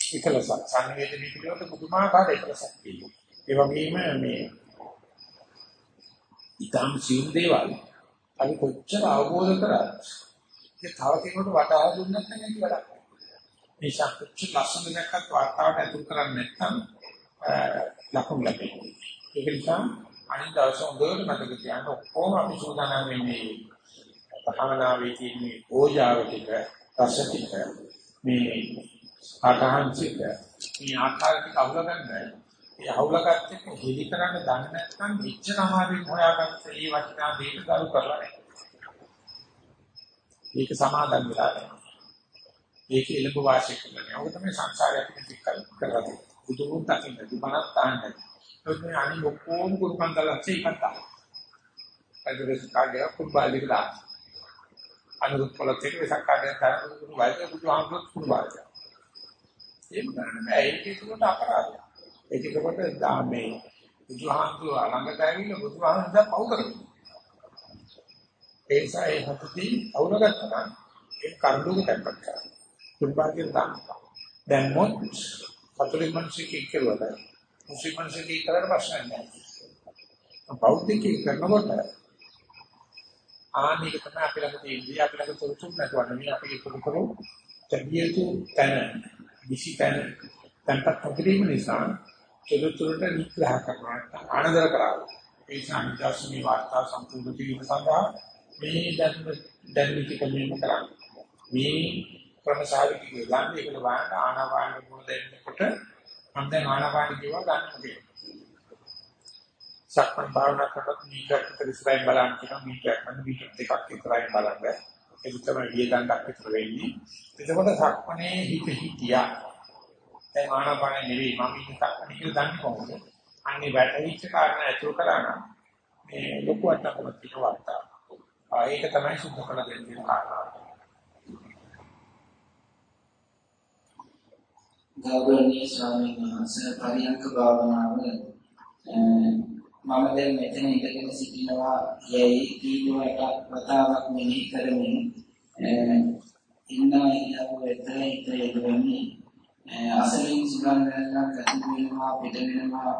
එකලසක් සංවේදනයේ පිළිවෙත පුදුමාකාර එකලසක් තියෙනවා. ඒ වගේම මේ ඊටම් සියුම් දේවල් අපි කොච්චර අවබෝධ කරාද ඒ තව කෙනෙකුට වටහා දුන්නත් නැති වැඩක්. මේ ශක්තිච්ච ලස්සන දැක්කත් වාතාවරණය අතුල් කරන්නේ නැත්නම් ලකුණු ලැබෙන්නේ. ඒක නිසා අනිත් දවස් හොඳට මතක තියාගන්න ඔක්කොම අපි සූදානම් වෙන්නේ භාවනාවේ තියෙන ඕජාව ටික රස ටික මේ ආකාංශික මේ ආකාරයට අවුල ගන්නයි ඒ අවුලකට එක්ක හෙලි කරන්න දන්නේ නැත්නම් මෙච්චර අමාරුවෙන් හොයාගත්ත ඒ වටිනා දෙයක් ගරු කරලා නැහැ ඒක සමාදන් වෙලා නැහැ. ඒක එළඹ වාසය කරනවා. ඒක තමයි සංසාරයක් පිටික කරලා තියෙන්නේ. බුදුන් දකින්න දුබනත් තාන්නේ. ඒක මේ අනිත් ඔක්කොම කුරුකන්දලත් එකක් තමයි. අදරස් කාගේ කුබ්බාලික දාන. අනුරුත් පොලත් එක වෙසක් කාගේ දාන කුරු වයිද බුදුහාමුදුරුවෝ කුරු වාදය. ඒක කරන්න බෑ. ඒක ඒකට අපරාධයක්. ඒකකට දාමේ බුදුහාමුදුරුවෝ අලංගට ඇවිල්ලා බුදුහාමුදුරුවෝ පව් කරනවා. ඒ නිසා ඒ හතුති අවුලගත්තා නම් ඒ කර්ණුක තැම්පත් කරනවා. කුර්බාගේ දාන්න. දැන් මොත් කතෝලික මිනිස්සුකේ කෙරුවද? මුස්ලිම් මිනිස්සුකේ කරලා ප්‍රශ්න නැහැ. බෞද්ධකේ කරනකොට ආනික තමයි අපි ළඟ තියෙන්නේ අපි ළඟ තොරතුරු නැතුව නෙමෙයි අපි ඒක කරු තැබියතු තන විසි තන තැන්පත් කිරීම නිසා තොරතුරට නිග්‍රහ කරනවා ආනන්දර කරනවා ඒ සංජාසනී වාර්තා සම්පූර්ණ කිරීම සඳහා මේ දැන් දැන් විචකමීම කරන්නේ මේ ක්‍රමසාවික ගන්න ඒකල වාහන ආනාපාන මොන දෙන්නකොට මම දැන් ආනාපාන කියවා ගන්න ඕනේ සක්මන් භාවනා කරනකොට මීටර් විතර ඉස්සරහින් බලන්න කියනවා මීටර් මන් මීටර් දෙකක් ඉස්සරහින් බලන්න. ඒක තමයි විය දණ්ඩක් විතර වෙන්නේ. එතකොට සක්මනේ හිත හිතියා දැන් ආනාපාන නෙවෙයි මම ඉන්නේ සක්මනේ කියලා දන්නේ කොහොමද? අන්නේ වැටහිච්ච කාරණා ඇතුල් කරා නම් මේ ලොකු අටකමක් පිට වර්තා ඒක තමයි සුද්ධ කළ දෙන්නේ කාරණා ගෞරවනීය ස්වාමීන් වහන්සේ පරියන්ක භාවනාව මම දැන් මෙතන ඉඳගෙන සිටිනවා යයි කීපවකට වතාවක් මෙහි කරමින් ඉන්නා ඉලව වෙතන හිත යොදවන්නේ. අසලින් සුගන්ධයක් ඇති වෙනවා පිට වෙනවා.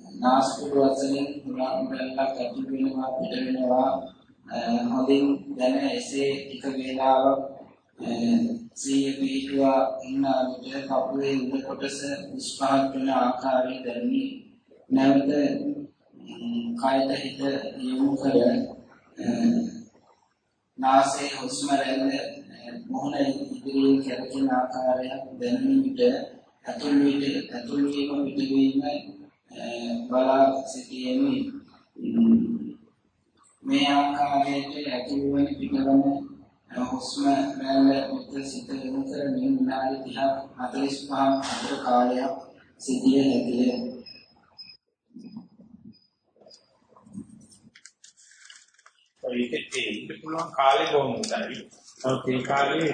නාස්පුඩු වශයෙන් සුගන්ධයක් ඇති වෙනවා පිට වෙනවා. හොඳින් දැන එසේ ටික වේලාවක් සිය පිටුවා ඉන්න විට කපුවේ උඩ කොටස විස්පාත් වෙන ආකාරය දැනි නැවත කායත හිත යොමු කර නාසයේ හුස්ම රැල්ල මොහොන ඉදිරියෙන් කැරකෙන ආකාරයක් දැනෙන විට ඇතුල් විට ඇතුල් වීම පිටවීම බලා සිටීමේ මේ ආකාරයට ඇතුල් වන පිටවන හුස්ම රැල්ල මෙත සිත යොමු කරමින් විනාඩි 30 45 අතර කාලයක් සිටිය හැකිය ඒකෙත් ඉන්න පුළුවන් කාලේ බොහොම උදයි. නමුත් ඒ කාලේ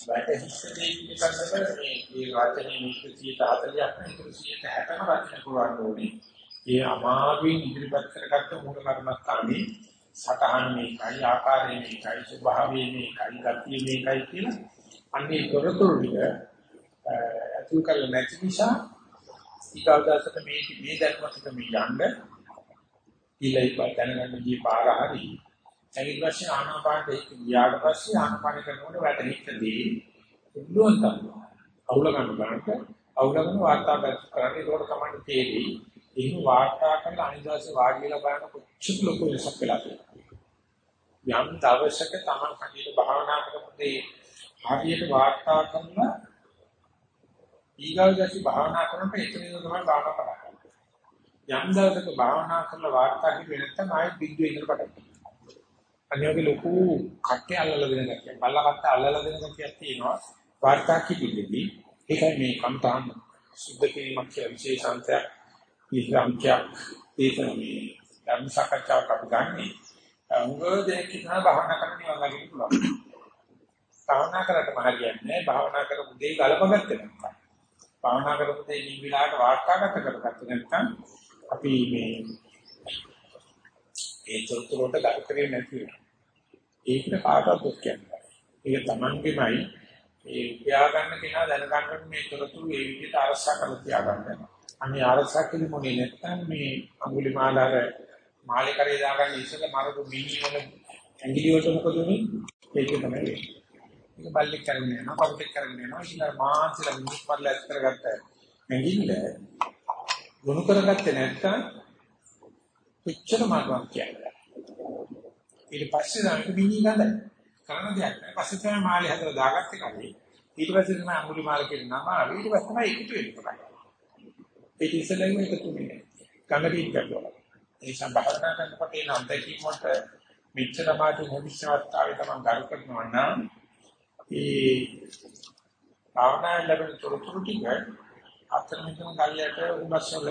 වැටහිච්ච දේ පිටකටද මේ මේ රචනයේ 140ක් නේ 160ම රචන කරන්න ඕනේ. ඒ අමාරුවෙන් ඉදිරිපත් කරගත්ත මූල කර්මස්ථානේ සතහන් මේකයි ආකාරය මේකයි ස්වභාවය මේකයි ගතිය මේකයි කියලා අන්නේ තොරතුරු ටික අතුල් කරලා නැති නිසා ඊටවදාසට මේ මේ දැක්මකට මේ යන්න ඊළඟ දැනගන්න දී පාර හරි ඊට පස්සේ ආනාපානට ඒක ගියාට පස්සේ ආනාපාන කරනකොට වැටෙන්නදී පුළුවන් තමයි. අවුල ගන්න බලන්න අවුල ගන්න වාර්තාගත කරන්නේ ඒකට තමයි තේරෙයි. එහෙම වාර්තා කරලා අනිදාසේ වාඩි වෙලා බලන කොච්චර ලොකු වෙනසක් වෙලා තියෙනවා. යම් දවසක Taman කටියට භාවනා කරනකොට හරියට වාර්තා කරලා ඊගාවදසි භාවනා කරනකොට එතනින් තමයි භාවනා කරන්නේ. යම් දවසක භාවනා කරලා වාර්තා කිව්වේ නැත්නම් ආයෙත් බිඳුවේ ඉඳලා පටන් අනිවාර්ය ලොකු කට්ටේ අල්ලලා දෙන ගැතිය. බල්ලා කට්ට අල්ලලා දෙන ගැතියක් තියෙනවා. වාර්තා කිපිදෙදී ඒකයි මේ කම්තාන් සුද්ධ කිරීමක් කියන විශේෂාන්තයක් ඉස්ලාම්කයක් ඒකනේ ධර්ම සාකච්ඡාවක් අපි ගන්නෙ. උංග දෙයක් කියන භාවනා කරන්න නිවන් ලගින්න පුළුවන්. භාවනා කරලා මහරියන්නේ භාවනා කරපු දෙය ගලපගත්තේ නැත්නම්. භාවනා කරපු දෙය නිවිලාට වාර්තාගත කරගත්ත නැත්නම් අපි මේ ඒ චොත්තරොට ගල් කරේ නැති වෙනවා. ඒකට කාටවත් දුක් කියන්නේ. ඒක Tamangemai ඒ උපයා ගන්න කෙනා දැනගන්න මේ තොරතුරු ඒ විදිහට අරසා කරලා තියාගන්න. අනේ අරසා කිරීමෝනේ නැත්තම් මේ අඟුලිමාලාර මාලේ කරේ දාගන්න ඉස්සෙල්ල මරපු මිනි වල ඇඟිලි වලට මොකද උනේ? ඒක තමයි වෙන්නේ. ඒක බල්ලෙක් කරගෙන යනවා, පොටෙක් කරගෙන යනවා. ඉතින් මාන්සිලා මිනිස් පල්ල ඇස් කරගත්ත ඇඟිල්ල ගොනු කරගත්තේ නැත්තම් කොච්චර මාර්ගයක් කියන්නේ. ඊට පස්සේ තමයි මිනි ගඳයි. කරන දෙයක් නෑ. පස්සේ තමයි මාළේ හදලා දාගත්තේ කන්නේ. ඊට පස්සේ තමයි අඟුලි මාල කියන නම ආවේ. ඊට පස්සේ තමයි එකතු වෙන්නේ පටන් ඒක ඉස්සෙල්ලම එකතු වෙන්නේ. ගඟ පිට කරනවා. ඒ සම්භාවනා කරනකොට එන අත්දැකීම් වලට මෙච්චර මාතු භවිෂ්‍යවත්තාවේ තමයි ගරු කරනවා නම් ඒ භාවනා ලැබෙන තොරතුරු ටික අතර මෙතන ගල්යට උඹස්සල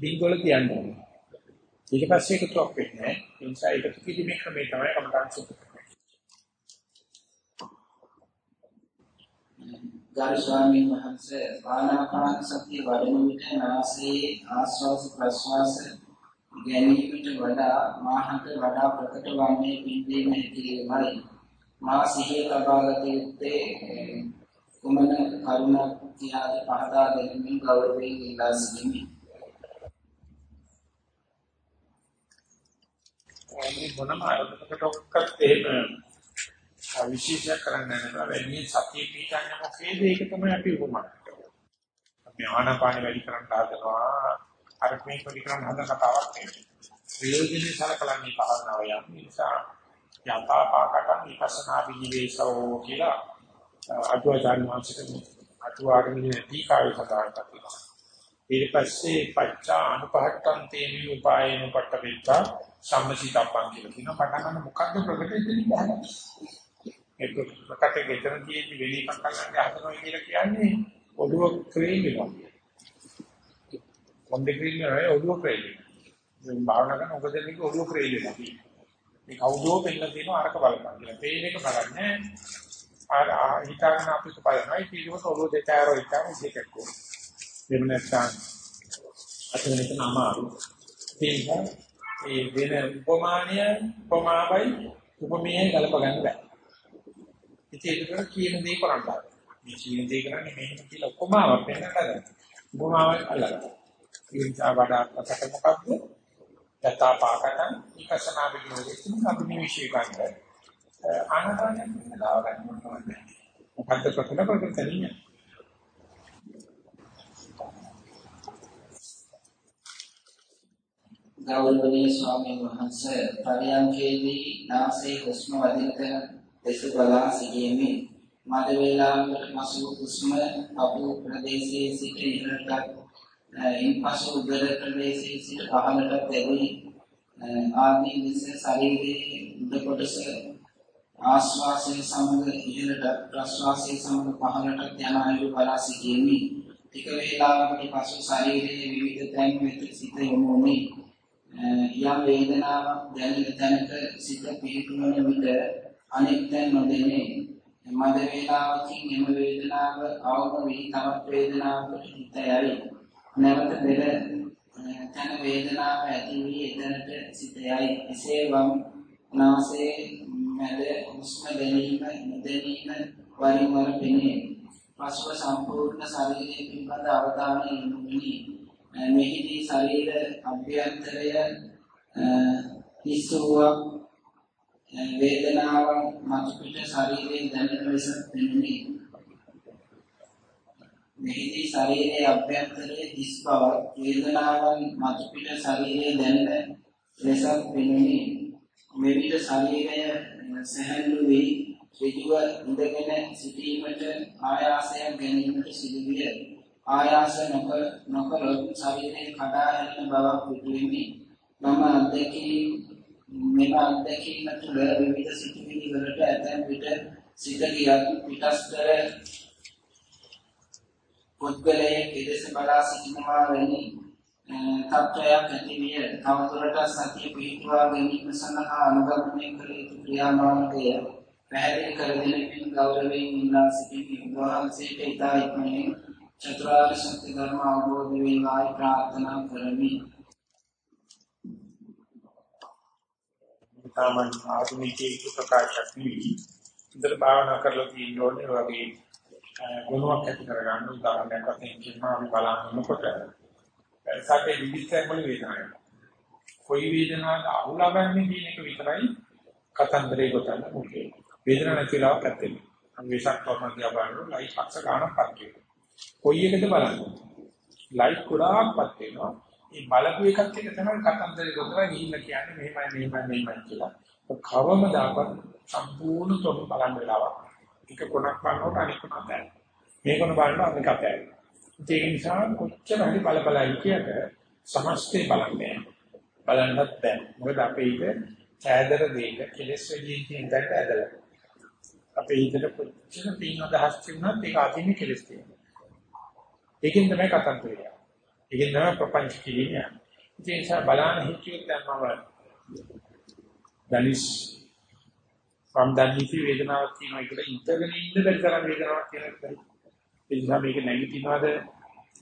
බින්ගොල කියන්නේ. ඊට පස්සේ එකතුවක් වෙන්නේ. ඒ නිසා එකතු කිරීමේ ක්‍රමය තමයි කමටහන් සුද්ධ ගරු ස්වාමීන් වහන්සේ ආනාපාන සතිය වඩන විට නාසයේ ආශ්වාස ප්‍රශ්වාස ගැනීමට වඩා මාහත වඩා ප්‍රකට වන්නේ පින්දීම හැකිලීමයි මා සිහිය ලබාගත යුත්තේ කුමන කරුණක් කියාද පහදා දෙමින් ගෞරවයෙන් ඉල්ලා සිටිමි. මේ මොනම අරමුණකට ඔක්කත් එහෙම විශේෂ කරන්නේ නැහැ. වෙන්නේ සතිය පිටන්නේ මොකේද? ඒක තමයි අපි උපමා කරන්නේ. අපි ආනාපාන වැඩි කරන්න හදනවා. අර මේ වැඩි කරන්න හදන කතාවක් නෙවෙයි. ප්‍රයෝජනෙ සලකලන්නේ භාවනාව යම් නිසා යථා පාකටන් විපස්සනා විනිවේෂෝ කියලා අටුවාචාර්ය වංශකෙ අටුවාගමිනේ දීකාවේ සඳහන් කරනවා. ඊට පස්සේ පච්චා අනුපහට්ටන් තේමි උපායන පට්ඨවිත්තා සම්මසිතප්පන් කියලා කියනවා. පටන් ගන්න මොකද්ද ප්‍රකට දෙන්නේ බහලා. ඒක ප්‍රකට ගෙතන තියෙන්නේ වෙලී එකක් ගන්න හදනවා කියලා කියන්නේ ඔළුව ක්‍රේලිනවා. කොන්දේ ක්‍රේලිනවා ඔළුව ක්‍රේලිනවා. මේ භාවනා කරන ඔබ දෙන්නේ ඔළුව ක්‍රේලිනවා. මේ කවුදෝ පෙන්න තියෙනවා අරක බලපන් කියලා. පේන එක බලන්නේ ආ හිතාගෙන අපිට බලනවා ඒක ඊට ඔළුව දෙතාවර ඉතාලි දෙකක් කො. එහෙම නැත්නම් අතනක නමාරු. ඒ වෙන උපමානය උපමාවයි උපමේය ගලප ගන්න බෑ. ඉතින් ඒක කියන දේ කරන්න බෑ. මේ කියන දේ කරන්නේ මෙහෙම කියලා උපමාවක් වෙන්න කරන්නේ. උපමාවක් අල්ලගන්න. ඒ නිසා වඩා අතට මොකක්ද? යථා පාකටන් විපස්සනා විදිහට අපි මේ විශ්ය ගන්න. ආනපානයෙන් දාව ගන්න ඕනේ. මොකද්ද ප්‍රකට ප්‍රකටනිය? ගෞරවනීය ස්වාමීන් වහන්සේ පරියන්කේදී නාසයේ හුස්ම වදින දෙස බලා සිටීමේ මද වේලාවකට පසු හුස්ම අපු ප්‍රදේශයේ සිට ඉහළට ඉන්පසු උදර ප්‍රදේශයේ සිට පහළට දෙවි ආදී ලෙස ශරීරයේ උඩ කොටස ආශ්වාසයේ සමග ඉහළට ප්‍රශ්වාසයේ සමග පහළට යන අයුරු බලා සිටීමේ ටික වේලාවකට පසු ශරීරයේ විවිධ තැන් වෙත සිත යොමු වුණේ යම් වේදනාවක් දැනෙන තැනක සිත පිහිටුවන විට අනෙක් තැන් නොදෙන්නේ මද වේලාවකින් එම වේදනාව අවම වී තවත් වේදනාවකට හිත යයි. නැවත පෙර තන වේදනාව ඇති වී එතනට සිත යයි. එසේ වම් නාසයේ මැද හුස්ම ගැනීම නොදැනීම වරින් වර පෙනේ. පසුව සම්පූර්ණ ශරීරයේ පිළිබඳ අවධානය යොමු වෙන්නේ මෙහිදී ශරීර අභ්‍යන්තරය හිස්සුවක් වේදනාවන් මතුපිට ශරීරයේ දැනෙන ලෙස පෙනුනේ මෙහිදී ශරීරයේ අභ්‍යන්තරයේ හිස් බව වේදනාවන් මතුපිට ශරීරයේ දැනෙන ලෙස පෙනුනේ මෙවිට ශරීරය සැහැල්ලු වී ඍජුව ඉඳගෙන සිටීමට ආයාසයක් ගැනීමට සිදුවිය. ආයාස නොකර නොකරොත් ශරීරයේ කඩා හැලෙන බවක් පිටුවෙමි. මම අත්දැකීම් මෙම අත්දැකීම තුළ විවිධ සිතුවිලි වලට ඇතැම් විට සිත ගියත් පිටස්තර පුද්ගලයේ කෙලෙස බලා සිටිනවා වැනි තත්වයක් ඇති විය. තවදුරටත් සතිය පිහිටුවා ගැනීම සඳහා අනුගමනය කළ යුතු ක්‍රියාමාර්ගය පැහැදිලි කර දෙනමින් ගෞරවයෙන් ඉල්ලා සිටින වහන්සේට ඉතා ඉක්මනින් චතුරාර්ය සත්‍ය ධර්ම අවබෝධ වේවායි ප්‍රාර්ථනා කරමි. තමන් ආධුනිකයෙකු ප්‍රකාශයක් නෙවෙයි. ඉතින් භාවනා කරලා තියෙන ඕනේ වගේ ගුණයක් ඇති කරගන්න උදාහරණයක් වශයෙන් කියනවා අපි බලන්නකොට සාකේ විවිධ වල වේදනාවක්. කොයි වේදනාවද අහුලාගන්නේ කියන එක විතරයි කතන්දරේ ගොතන්න මුල්කේ. වේදනාවක් නැතිලාවක් ඇත්තේ. අපි විසක් තෝරන දිහා බලනකොට ලයිට් පක්ෂ ගන්නක් පත් වෙනවා. කොයි එකද බලන්නේ. ලයිට් ගොඩාක්පත් වෙනවා. මේ බලපු එකත් එක තමයි කතන්දරේ ගොතලා ගිහිල්ලා කියන්නේ මෙහෙමයි මෙහෙමයි මෙහෙමයි කියලා. කවමදාකවත් සම්පූර්ණ තොරතුරු බලන්න වෙලාවක්. එක කොනක් බලනකොට අනිත් කොනක් බෑ. මේ කොන බලනවා අනිත් කොනක් බෑ. ඒක නිසා කොච්චර හරි බල බල ඉකියට සමස්තේ බලන්නේ. බලන්නත් බෑ. මොකද අපේ ඉත ඡාදර දෙක කෙලස් වලින් කියන දෙයට ඇදලා. අපේ හිතට කොච්චර පින් අදහස් තිබුණත් ඒක අදින්නේ කෙලස් තියෙනවා. ඒකෙන් තමයි කතන්දරය. ඒකෙන් තමයි ප්‍රපංච කියන්නේ. ඒ නිසා බලන්න හිතියොත් දැන් මම දනිස් සම්දන්නීති වේදනාවක් තියෙනවා කියලා ඉඳගෙන ඉන්න බැරි තරම් වේදනාවක් තියෙනවා. ඒ නිසා මේක නැගිටිනවද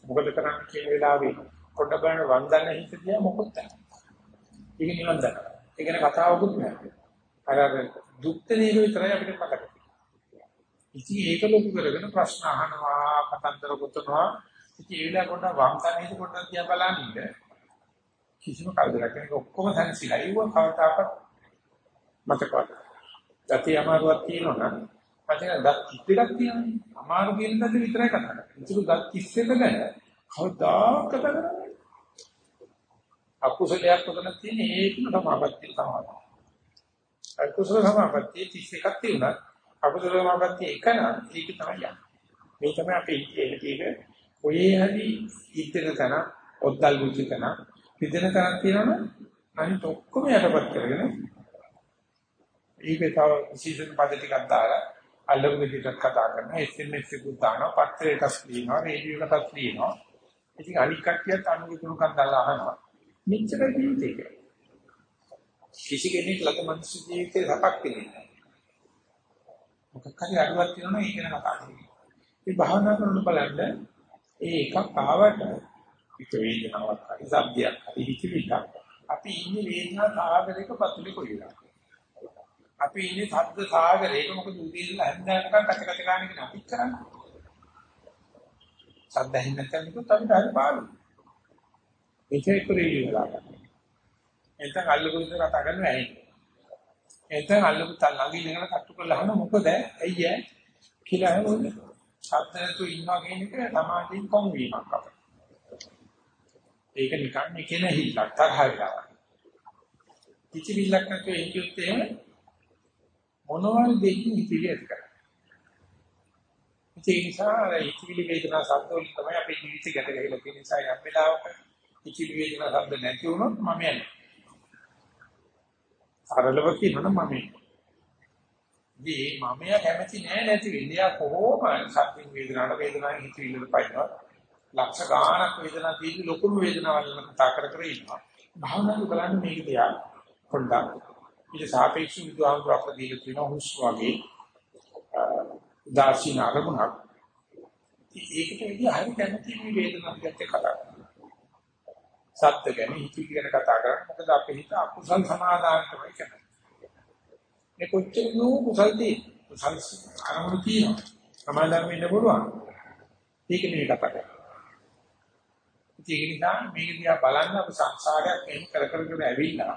මොකද කරන්නේ කියන වෙලාවේ පොඩ්ඩක් බලන්න වන්දන හිත දිහා මොකොත් නැහැ. ඒක නිවන් දන්න. ඒ කියන්නේ කතාවකුත් නැහැ. අර අර දුක්ඛ නේද විතරයි අපිට මතක. ඉතින් ඒක ලොකු කරගෙන ප්‍රශ්න අහනවා, කතන්දර ගොතනවා. ඉතින් ඒ වෙලාව පොඩ්ඩක් වන්දන හිත පොඩ්ඩක් දිහා බලන්න ඉන්න. කිසිම කල්දරක් නෙක ඔක්කොම සංසිලා. ඒව කවදාකවත් මතකවත්. ගතිය අමාරුවක් තියෙනවා නම් මචං දත් කිස්සෙක් තියෙනවා. අමාරු කියන දේ විතරයි කතා කරන්නේ. ඒක දත් කිස්සෙක ගැන කවදාකවත් කතා කරන්නේ අකුසලයක් උතන තියෙන ඒකම සමාපත්තිය තමයි. අකුසල සමාපත්තිය 31ක් තියෙනවා. අකුසල සමාපත්තිය එක නම් ඒක තමයි යන්නේ. මේ තමයි අපේ ඉතියේ ඔයේ හරි ඉතින තන ඔද්දල් මුචි තන පිටන තනක් තියෙනවනේ අනිත් ඔක්කොම යටපත් කරගෙන ඒකේ තව විශේෂ පද ටිකක් දාලා අල්ලපු විදිහට කතා කරනවා SMS එකක් දානවා පත්‍රයකට ලියනවා රේඩියෝ එකකට ලියනවා. ඉතින් අනික් කට්ටියත් අනුගුණකම් දාලා අහනවා. මෙච්චර ජීවිතේක කිසි කෙනෙක් ළඟ මනුස්ස ජීවිතේ සපක් වෙන්නේ නැහැ. මොකක් හරි අඩුවක් තියෙනවා ඒක ගැන කතා කරනවා මේ භාවනා කරන බලන්න ඒ එකක් ආවට පිට වේදනාවක් හරි සබ්දයක් හරි හිතවිල්ලක් අපි ඉන්නේ වේදනා සාගරයක පතුලේ කොයිලා අපි ඉන්නේ සද්ද සාගරයක මොකද උදේ ඉඳලා හැන්දෑවකම් කච කච ගන්න කියන අපි කරන්නේ. සද්ද ඇහෙන්නේ නැත්නම් කිව්වොත් අපිට හරි පාළුයි. ඒකේ කුරේ ඉවලා ගන්න. එතන අල්ලපු විතර කතා කරනවා ඇහෙන්නේ. එතන අල්ලපු තල් ළඟ ඉඳගෙන කට්ටු කරලා අහන මොකද ඇයි ඈ කියලා අහනොත් සද්ද නැතු ඉන්නවා කියන එක සමාජයෙන් කොම් වීමක් අපිට. ඒක නිකන් එකේ නැහිල්ලක් තරහ වෙලා. කිසි විලක් නැතුව හිටියොත් එහෙම මොනවල් දෙකින් හිතවිලි ඇති කරන්නේ. ඒ නිසා හිතවිලි වේදනා සද්ද වලින් තමයි අපේ ජීවිතය ගැට ගහලා තියෙන නිසා යම් වෙලාවක හිතවිලි වේදනා සද්ද නැති වුණොත් මම යන්නේ. සරලව කියනොත් මම යන්නේ. දී මම කැමති නෑ නැති වෙන්නේ. යා කොහොම සද්ද වේදනාවට වේදනාවෙන් හිතවිල්ලට පයින්නවා. ලක්ෂ ගාණක් වේදනාව තියෙන ලොකුම වේදනාවල් ගැන කතා කර කර ඉන්නවා. භාවනාව බලන්න මේක තියා පොඩ්ඩක් ඊට සාපේක්ෂව විද්‍යාවන්තු අපිට දීලා තියෙන හුස්ම වගේ උදාසීන අරමුණක් ඒකට විදිහ හරි කැමති මේ වේදනාවක් ගැන කතා කරනවා. සත්‍ය ගැන හිතී ගැන කතා කරන්නේ මොකද අපේ හිත අකුසල් සමාදාන තමයි කියන්නේ. මේ කොච්චර නෝ කුසල්දී කුසල් අරමුණු තියෙනවා. සමාදාන වෙන්න පුළුවන්. ඒක නෙවෙයි කතා කරන්නේ. ඒක නිසා මේක දිහා බලන්න අප සංසාරයක් එහෙම කර කර කර ඇවිල්ලා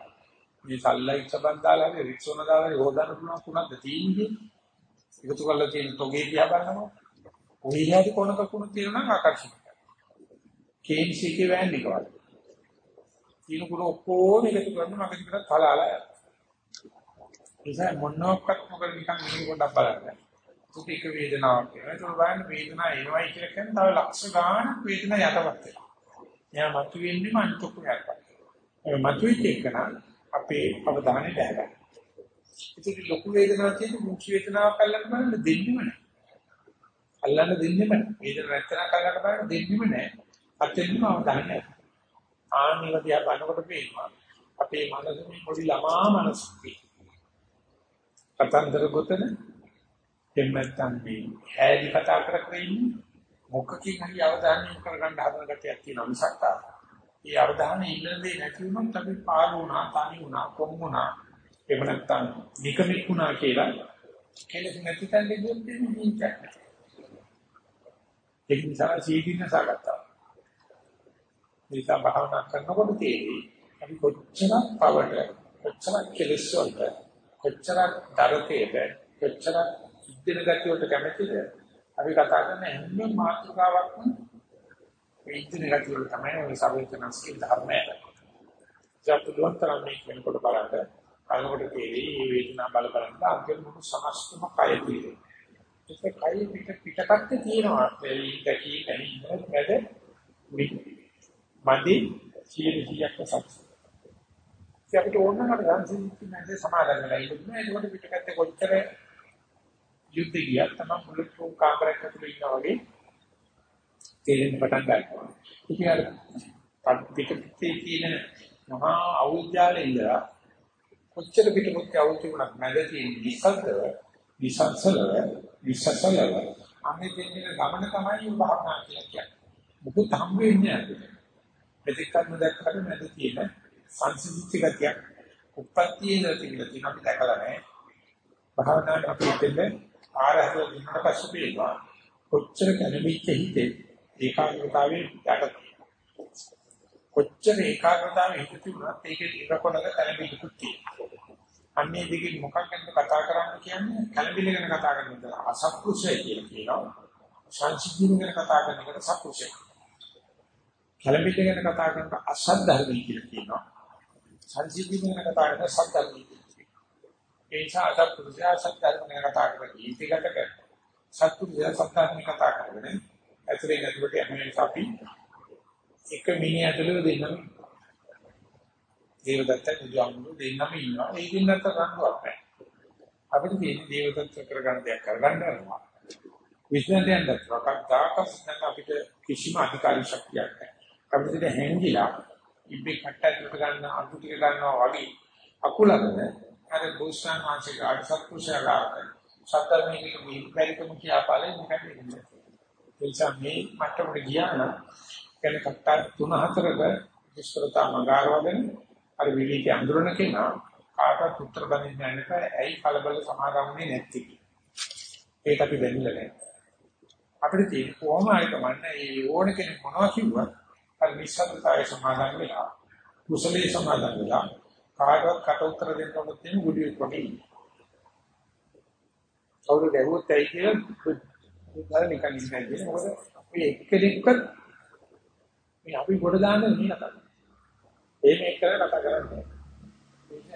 මේ සල්ලයි සබන් දාලා හරි රික්සෝන දාලා හරි හොදන්න පුළුවන් කුණක්ද තියෙන්නේ එකතු කරලා තියෙන තොගේ දිහා බලනවා කොහේ හරි කොනක කුණ තියෙනවා නම් ආකර්ෂණීය කේන්සි එකේ වෑන් එක වගේ තියෙන කුණ ඔක්කොම එකතු කරන මගදී කරත් හලාලා යනවා නිසා මොනක්වත් මොකද නිකන් මේක පොඩ්ඩක් බලන්න සුඛික වේදනාවක් වෙනවා ඒක බලන්න වේදනාව එනවයි කියලා කියන්නේ තව ලක්ෂ ගාණක් වේදනාව යටපත් වෙනවා එයා මතුවෙන්නේ මන්තොක්ක යටපත් ඒ මතුවෙච්ච එක නම් අපේ අවධානය දැහැගන්න. ඉතින් ලොකු වේදනාවක් තියෙන මුඛ වේදනාවක් අල්ලන්න බලන්න දෙන්නෙම නැහැ. අල්ලන්න දෙන්නෙම නැහැ. වේදනාවක් නැත්තනක් අල්ලන්න බලන්න දෙන්නෙම නැහැ. අතෙන්ම අවධානය. ආනිව දිහා බලනකොට පේනවා. අපේ මනසේ පොඩි ළමා මනසක් කතන්දර ගොතන එම්මත්තන් මේ හැදි කතා කර කර ඉන්නේ මොකකින් හරි අවධානය කරගන්න හදන ගැටියක් තියෙනවා මිසක් ඒ අවධානය ඉල්ලන්නේ නැති වුණොත් අපි පාළු වුණා, තනි වුණා, කොම් වුණා. එහෙම නැත්නම් නිකමික් වුණා කියලා කෙලෙස් නැති තැනදී ගියොත් එන්නේ නිචක්. ඒක නිසා සීදීන සාගතා. මේක භාවනා කරනකොට තේරෙයි අපි කොච්චර පවට කොච්චර කෙලෙස් වලට කොච්චර දරතේද කොච්චර ඉදින ගතිය වලට කැමතිද අපි කතා කරන හැම මාතෘකාවක්ම මේ ඉතින් ගතිය තමයි ඔය සර්වඥාන්සේගේ ධර්මය. ජාතුලුවන් තරම් මේ වෙනකොට බලන්න කලකට තේරෙයි මේ වේදනා බල බලන්න අන්තිම මුළු සමස්තම කය තේරෙයි. ඒක කය පිට පිටපත් තියෙනවා. මේ කී කැහින්න මැද මදි සියලු සියක් සත්‍ය. ඉතින් අපිට ඕන නම් සංසිද්ධි නැද්ද සමාදන් වෙලා ඉන්නවා. ඒකට පිටකත්තේ කොච්චර යුද්ධ ගියත් තමයි මුළු කාමරයක් ඇතුලේ ඉන්නා වගේ තේරෙන්න පටන් ගන්නවා. ඉතින් අර පිටකත්තේ තියෙන මහා අවුද්‍යාලේ ඉඳලා කොච්චර පිටපොත් අවුතුණක් නැද තියෙන විසද්දව විසංසලව විසසලව අනේ දෙන්නේ ගමන තමයි භාවනා කියලා කියන්නේ. මොකද හම් වෙන්නේ නැහැ. ප්‍රතිකර්ම දැක්කට නැද තියෙන සංසිද්ධි ගතියක් උප්පත්තියේ තිබිලා තියෙන අපි දැකලා නැහැ. භාවනාවට අපි දෙන්නේ ආරහත දිනකට පස්සේ පේනවා. කොච්චර කැළඹිච්ච හිතේ ඒකාග්‍රතාවයේ යට කොච්චර ඒකාග්‍රතාවයේ හිත තිබුණත් ඒකේ ඉරකොණක කැළඹිලිකුත් තියෙනවා. අන්නේ දෙකෙන් මොකක් ගැනද කතා කරන්න කියන්නේ කැළඹිලි ගැන කතා කරන අසත්පුරුෂය කියලා කියනවා. සංසිද්ධිය ගැන කතා කරන එකට සත්පුරුෂය. කැළඹිලි ගැන කතා කරන අසත් ධර්මයි කියලා කියනවා. සංසිද්ධිය ගැන කතා කරන සත් ධර්මයි ඒ නිසා අසත්පුරුෂයා සත්‍යධර්ම ගැන කතා කරලා ජීවිතයකට කර සත්පුරුෂයා සත්‍යධර්ම කතා කරගෙන ඇතුලේ නැතුවට යන්නේ අපි එක මිනිහ ඇතුළේ දෙන්නම. දේවදත්ත බුදුහාමුදුරු දෙන්නම ඉන්නවා. ඒ දෙන්නත් රණ්ඩුවක් නැහැ. අපිට තියෙන්නේ දේවදත්ත කරගන්න දෙයක් කරගන්න යනවා විශ්වයෙන් දැක්කක් දාකස් නැත්නම් අපිට කිසිම අධිකාරී ශක්තියක් නැහැ. අපිට හැංගිලා ඉබ්බේ කට්ටක් ගන්න අඳු ටික ගන්නවා වගේ අකුලගෙන අර බෝසතාන් වහන්සේගේ අසත්පුරුෂයාට සත්‍යමේක මේකයිකම කියා පාලේ මොකද කියන්නේ. ඒ නිසා මේ මට්ටමට ගියා නම් කෙනෙක් කට්ටා තුන හතරක විස්තරතා මගාරවගෙන අර විවිධ අඳුරන කෙනා කාටවත් උත්තර දෙන්නේ නැහැ ඇයි කලබල සමාගම්නේ නැති ඒක අපි වෙන්නේ නැහැ. අපිට තියෙන කොහොම හරි කමන්නේ ඒ ඕන කෙනෙක් මොනවා කිව්වත් අර නිස්සද්දතාවය සමාදන් වෙලා කුසලයේ සමාදන් වෙලා කාටවත් කට උතර දෙන්න ඕනෙත් නෙමෙයි ගුඩියෙක් වගේ ඉන්නේ. කවුරු ගැහුවොත් ඇයි කියලා බුද්ධාල නිකන් ඉන්නේ නැහැ. මොකද අපි එක්කෙනෙක්වත් මේ අපි කොට දාන්න නෙමෙයි කතා කරන්නේ. ඒ මේක කරලා කතා කරන්නේ.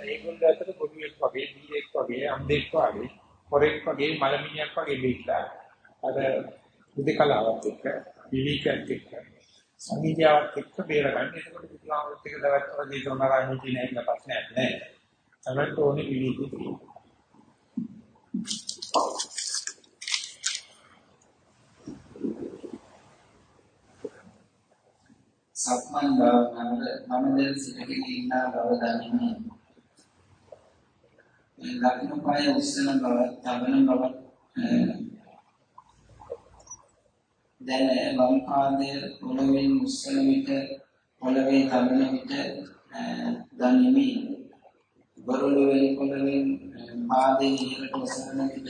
ඒගොල්ලෝ අතර ගුඩියෙක් වගේ, දීයෙක් වගේ, අම්දෙක් වගේ, හොරෙක් වගේ, මලමිණියක් වගේ දෙයිලා අර බුද්ධකලාවත් එක්ක, විවිකත් එක්ක සංගීතයත් එක්ක බේරගන්න. එතකොට බුදුහාමුදුරුත් එක දවස් වල දීතෝනාරාමී කියන එක ප්‍රශ්නයක් නෑ. තමයි ඕනේ විවිධ තියෙන්නේ. සක්මන් භාවනාවට මම දැන් සිටගෙන ඉන්නා බව දනිමි. මේ ලක්ෂණ පය උස්සන බව, තබන බව දැන වම් පාදයේ පොළවේ මුස්සන විට පොළවේ තබන විට දනිමි. බරුලේ පොළවේ පාදයේ ඉහළට ඔසවන විට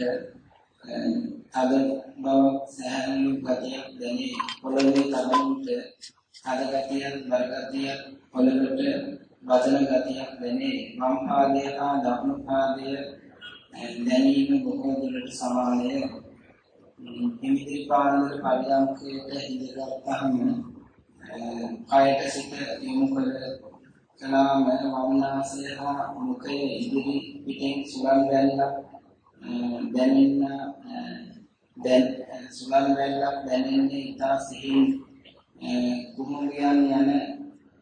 තද බව සහැල්ලු ගතියක් දැනේ. පොළවේ තබන විට තද ගතියක් බර ගතියක් පොළවට වදන ගතියක් දැනේ. වම් පාදය හා දකුණු පාදය දැනීම බොහෝ දුරට සමානය. හිමිදී පාන්දර පරියන්කයට හිඳගත්තාම කායට සිත යොමු කර කලාම වම්නාසය හා මුඛයේ ඉදිරි පිටින් සුලන් වැල්ලක් දැනෙන්න දැන් සුලන් වැල්ලක් දැනෙන්නේ ඉතා සිහි කුමුලියන් යන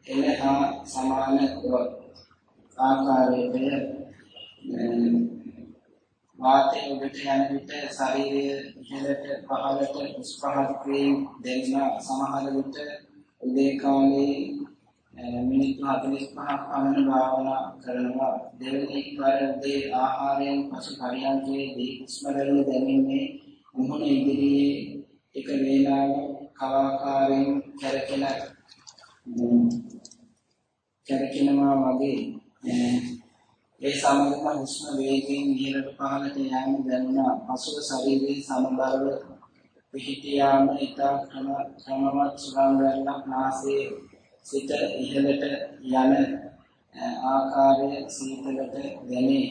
එලහා සමාන ආකාරයේ වාතයේ උඩට යන විට ශරීරය ඉහළට පහළට උස් පහත් වීම දැනෙන සමහර විට උදේ කාලේ මිනිත්තු 45ක් පමණ භාවනා කරනවා. දෙවෙනි වර උදේ ආහාරයෙන් පසු පරියන්කේදී හුස්ම රැල්ල දැනෙන්නේ මුහුණ ඉදිරියේ එක වේලාවක් කලාකාරයෙන් කැරකෙන කැරකෙනවා වගේ ඒ සමගම හුස්ම වේගයෙන් ඉහළට පහළට යෑම දැනුණා. පසුව ශරීරයේ සමබරව පිහිටියාම ඉතා ක්‍රමවත් සුරං වැල්ලක් නාසයේ සිට ඉහළට යන ආකාරය සීතලට දැනේ.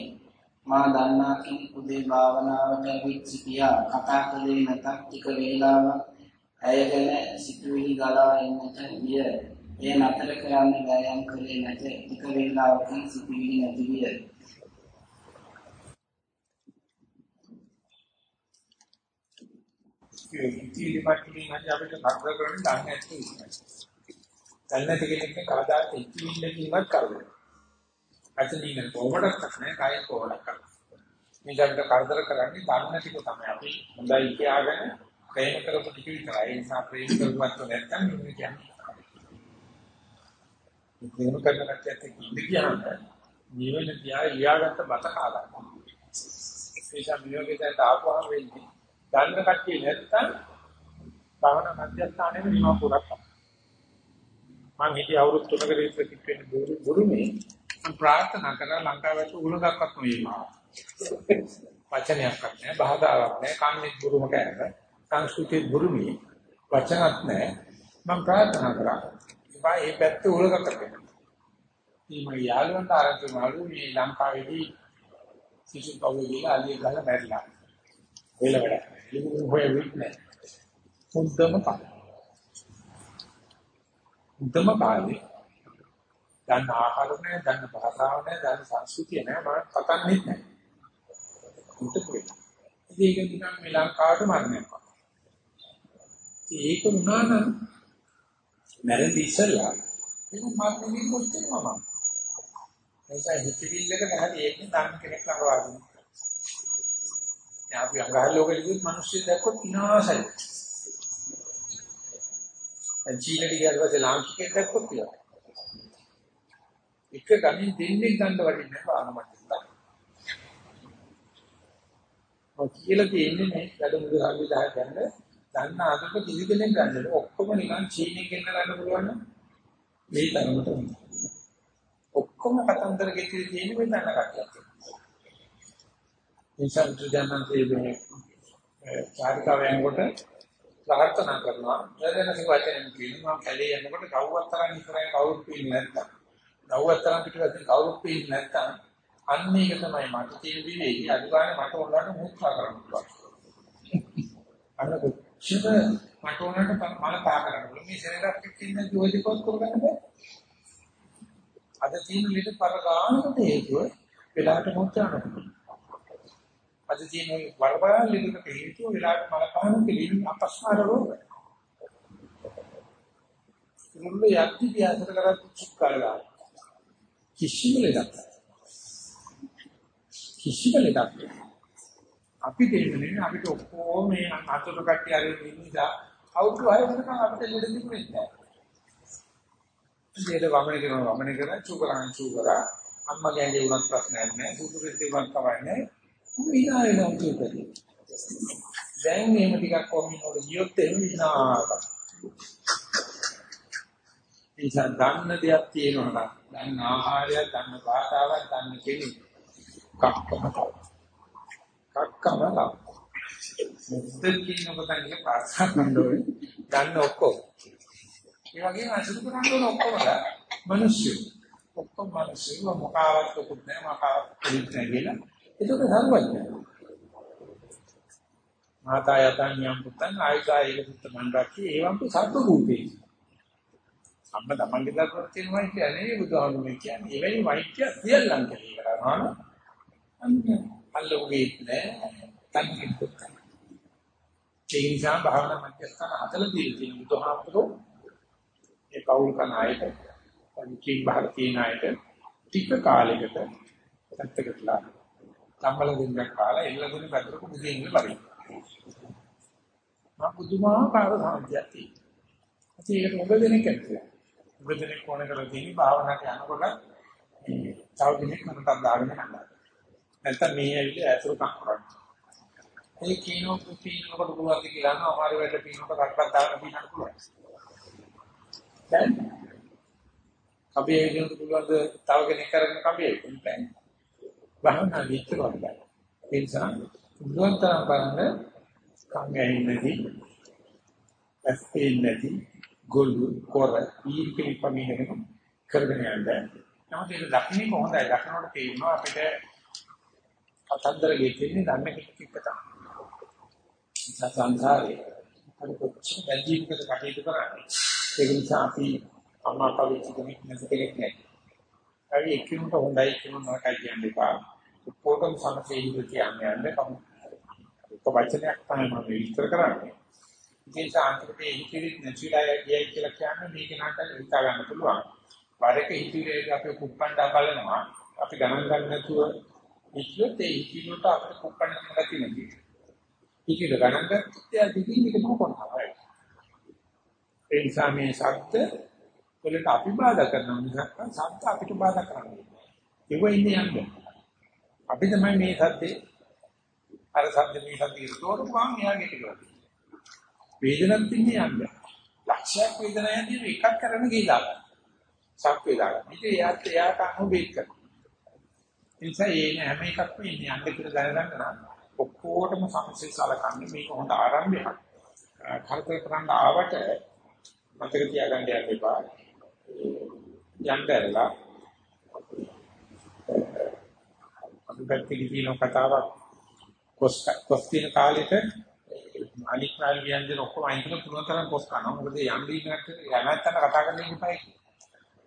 මා දන්නා කෙනෙකු දේ භාවනාවට ඇවිත් සිටියා. කතා කළේ නැතත් ටික වේලාවක් ඇයගෙන සිටුවිලි ගලා එන්නට විය. එය නතර කරන්න ගයම් කළේ නැත. ටික වේලාවකින් සිටිවිලි නැති විය. ඒ ඉතිලි පට්ටිලින් හරි අපිට නතර කරන්න දන්නේ නැති ඉන්නේ. දැන් නැති කෙනෙක් කවදාත් ඉතිලිල්ලකින්වත් කරන්නේ. අතනින් කොහොමඩක්වත් නැහැ කායෙන් කොහොමඩක්වත්. මේකට කරදර කරන්නේ ධර්ම ටික තමයි. අපි හොඳයි කියාගෙන ප්‍රේම කරපු ටික විතරයි. ඒ නිසා ප්‍රේම කරුවත් නැත්නම් මේ කියන්නේ. ප්‍රේම කරන කච්චත් ඉඳ කියනම ජීවන තියා ලියාගත්ත බත කාලා. ඒ සම්මියෝගයට ආපුවම වෙන්නේ දන්න කට්ටිය නැත්තම් භාවනා මධ්‍යස්ථානයේ නිවා පුරක්. මම හිතේ අවුරුදු 3කට විතර කිට් වෙන බුරුමේ මම ප්‍රාර්ථනා කරා ලංකාවට උලඟක්වත් නොවේවා. වචනයක්වත් නැහැ, බාධාවක් නැහැ, කන්නේ බුරුම කෑම, සංස්කෘතිය බුරුමේ වචනක් නැහැ. මම ප්‍රාර්ථනා කරා. ඉබා මේ පැත්ත උලඟක් කරගෙන. මේ මගේ යාළුවන්ට ආරම්භ වුණාලු මේ ලංකාවේදී සිසු කවුරුගේ අලිය ගහලා මැරිලා. වෙල වැඩ. ඉතින් හොයෙන්නේ නැහැ. මුද්දම කාලේ. මුද්දම කාලේ. දැන් ආහාර නැහැ, දැන් භාෂාව නැහැ, දැන් සංස්කෘතිය නැහැ, මම පතන්නේ නැහැ. මුද්දකේ. ඉතින් ඒක නිකන් මේ ලංකාවට මරණයක් වගේ. ඒක වුණා නම් මැරෙන්න ඉස්සෙල්ලා ඒක මරණය කොච්චර මම. නිසා හිතවිල්ලක නැහැටි ඒකෙන් නම් කෙනෙක් ළඟ වාදින. දැන් අපි අඟහල් ලෝකෙට ගියොත් මිනිස්සු දැක්කොත් විනාශයි. දැන් චීනෙට ගියාට පස්සේ ලාංකිකයෙක් දැක්කොත් කියලා. එක ගමින් දෙන්නේ ගන්න වටින්නේ පානමත්. ඔය කියලා තියෙන්නේ මේ වැඩමුළු සංවිධානය ගන්න දන්න අදක කිසි කෙනෙක් ගන්නද? ඔක්කොම නිකන් චීනෙන් ගෙන්න ගන්න පුළුවන් නම් මේ තරමට හොඳයි. ඔක්කොම කතන්දර ගෙතිරි තියෙන්නේ මේ දන්න කට්ටියක්. නිසා බුදුදහමේ මේ චාරිකාවෙන් කොට ප්‍රාර්ථනා කරනවා. නේදනක වචනෙන් කියනවා කැලේ යනකොට කවුවත් තරම් ඉස්සරහින් කවුරුත් පිළින්නේ නැත්තම් කවුවත් තරම් පිටුපසින් කවුරුත් පිළින්නේ නැත්තම් අන්න ඒක තමයි මට තියෙන විවේකී. අනිවාර්ය මට උනට මුත්‍රා කරන්න පුළුවන්. අන්න කොච්චර මට උනට මල පා කරන්න පුළුවන් මේ සෙනගක් එක්කින් ජෝතිපොත් කරගන්න බෑ අද තියෙන ලෙඩ පරගානකට හේතුව වෙලාවට මුත්‍රා කරනවා අද තියෙන වරබරන් ලෙඩකට හේතුව වෙලාවට මලපාන පිළිම අපස්මාර රෝග. මුල්ල යක්ති පියාසර කරත් චුක්කලලා. කිසිම ලෙඩක්. කිසිම ලෙඩක්. අපි දෙන්නේ අපිට ඔක්කොම මේ අතට කට්ටිය අරගෙන ඉන්න නිසා අවුරුදු 6 වෙනකන් අපිට ලෙඩ තිබුණේ නැහැ. ඉතින් වමන කරනවා වමන කරා චුකරන් චුකරා අම්මා ගෑනේ උනත් ප්‍රශ්නයක් නැහැ. සුදුරිතේ වන් කවන්නේ විනා වෙනවා කියතේ. දැන් මේක ටිකක් කොමිනෝඩ ගියොත් එහෙම විනාක. ඒසා දන්න දෙයක් තියෙනවා නම් දන්න ආහාරයක් දන්න භාෂාවක් දන්න කෙනෙක් කක්කම කක්කම මුද්ද කියනකොට අනික පාසා ගන්නෝනේ දන්න ඔක්කොම. ඒ වගේම අසුරු කරන්න ඕන ඔක්කොමලා මිනිස්සු. ඔක්කොම මිනිස්සු මොකාවක් කොකුත් නැහැ මොකාවක් දෙන්නේ නැහැ කියලා ඒක සර්වඥ. මාතා යතන් යම් පුතන් ආයකායක පුත්ත මණ්ඩක්කේ ඒවම්පි සබ්බ භූතේ. අම්ම තමන්ගේ දරුවක් තියෙනවා කියන්නේ බුදුහාමුදුරුවෝ කියන්නේ එවැනි වෛද්‍ය සියල්ලන් කියලා කරනවා. අන්න අල්ලෝගේ නෑ තන්කින් පුත්ත. ඒ නිසා භාවනා මධ්‍යස්ථාන හදලා තියෙන බුදුහාමුදුරුවෝ ඒ කවුල් කන ආයත පරිචින් භාරතීය නායක ටික කාලයකට පැත්තකටලා තම්බල දෙන්නක් කාලා එල්ල දෙන පැතරක මුදින් ඉන්න බරි. මම පුදුමාකාර සාන්තියක් තියෙනවා. ඒක මොකද දෙනෙක් කියලා. මොකද දෙනෙක් කොන කරලා තියෙන්නේ භාවනාවට යනකොට තව දෙනෙක් මනට දාගෙන යනවා. නැත්නම් මේ ඇවිල්ලා ඇතුළු කම් කරන්නේ. ඒ කීනෝ පීනකොට පුළුවන් කියලා නම් අමාරු වැඩ පීනකොට කක්කක් දාගෙන පීනන්න පුළුවන්. දැන් අපි ඒකට පුළුවන් තව කෙනෙක් කරගෙන කම්බේ පුළුවන්. භාවනා විතර වගේ. ඒ නිසා බුද්ධවන්තර බලන්න කම් ඇහින්නේදී ඇස්පේ නැති ගොළු කොර ඊර්කේ පමිනගෙන කරගෙන යන්න. නමුත් ඒක දක්ෂිනේ කොහොමදයි දක්ෂනට තේරෙනවා අපිට කතන්දර ගෙතෙන්නේ දන්න කෙනෙක් තමයි. සංසාරේ අපි කොච්චර බැඳීමකට කටයුතු කරන්නේ. ඒක නිසා අපි අම්මා කවිච්ච කෙනෙක් නැති කෙනෙක් නෑ. අපි එකිනෙකට හොඳයි කියන නරකයි කියන්න එපා. ඔක්කොටම සමතේයිද කියන්නේ යන්නේ කමු. එක වචනයක් තමයි මම විස්තර කරන්නේ. ඉතින් සාන්තිකේ හිතෙන්නේ නැතිලා ගියයි කියලා කියන්නේ මේක නාටක හිතා ගන්න පුළුවන්. වරක හිතේ අපි කුප්පණ්ඩා බලනවා. අපි ගණන් ගන්න නැතුව ඉක්ලොත් ඒ ඉක්ලොට අපිට කුප්පණ නැති නෙමෙයි. ඉක්ල ගණන් ගත්තත් එයා දිගින් දිගට මොකක්ද? ඒ නිසා මේ සත්‍ය වලට අපි බාධා කරනවා මිසක් සත්‍ය අපිට බාධා කරන්නේ නෑ. ඒව ඉන්නේ යන්නේ. අපි තමයි මේ සත්‍යේ අර සත්‍ය මේ සත්‍ය තෝරපුවාම එයාගේ කියලා. වේදනක් තින්නේ යන්නේ. ලක්ෂයක් වේදනයන්දී එකක් කරන්න ගිහලා. සක් වේදනා. ඉතින් එයාට එයාට අනුබේක් කරනවා. ඒ නිසා ඒ හැම එකක්ම ඉන්නේ යන්න කියලා දැනගන්න නම් ඔක්කොටම සමසේ සලකන්නේ මේක හොඳ ආරම්භයක්. කරදර කරන්න ආවට මතක තියාගන්න යන්න එපා. යන්න ඇරලා අපි පැත්තේ කියන කතාවක් කොස් කොස් තියෙන කාලෙට අනික් නාල කියන්නේ ඔක්කොම අයින් කරලා පුළුවන් තරම් කොස් කරනවා. මොකද යන්නේ ඉන්නකට යනත්තන කතා කරන්න ඉන්නපයි.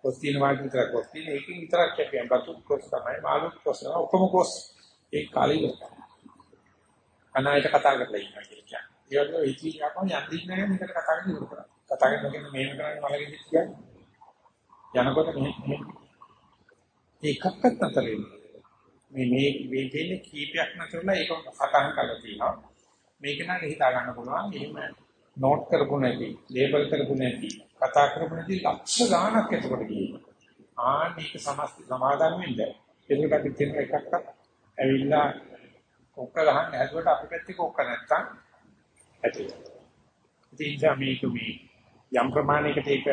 කොස් තියෙන වාගේ විතර කොස් තියෙන එකකින් විතරක් කැපියම් බතු කොස් තමයි මාළු කොස් ඔක්කොම කොස් ඒ කාලේ ඉවරයි. අනායට කතා කරලා ඉන්නවා කියන්නේ. ඒ වගේ ඉති යකම යන්නේ නැහැ මේකට කතා කරන්න ඉවර කරා. කතා කරනකොට මේව කරන්නේ මලගෙදි කියන්නේ. යනකොට මේ ඒකක්වත් නැතර මේ මේ මේ දෙන්නේ කීපයක් නැතරලා ඒක සටහන් කරලා තියෙනවා. මේක නම් හිතා ගන්න පුළුවන්. එහෙම නෝට් කරපු නැති, ලේබල් කරපු නැති, කතා කරපු නැති ලක්ෂ ගාණක් එතකොට ගියේ. ආනීක සමස්ත සමාදන් වෙන්න. ඒකට අපි තියෙන එකක්වත් ඇවිල්ලා කොක්ක ගහන්න හැදුවට අපි පැත්තේ කොක්ක නැත්තම් ඇති. ඉතින් මේක මේ යම් ප්‍රමාණයකට ඒක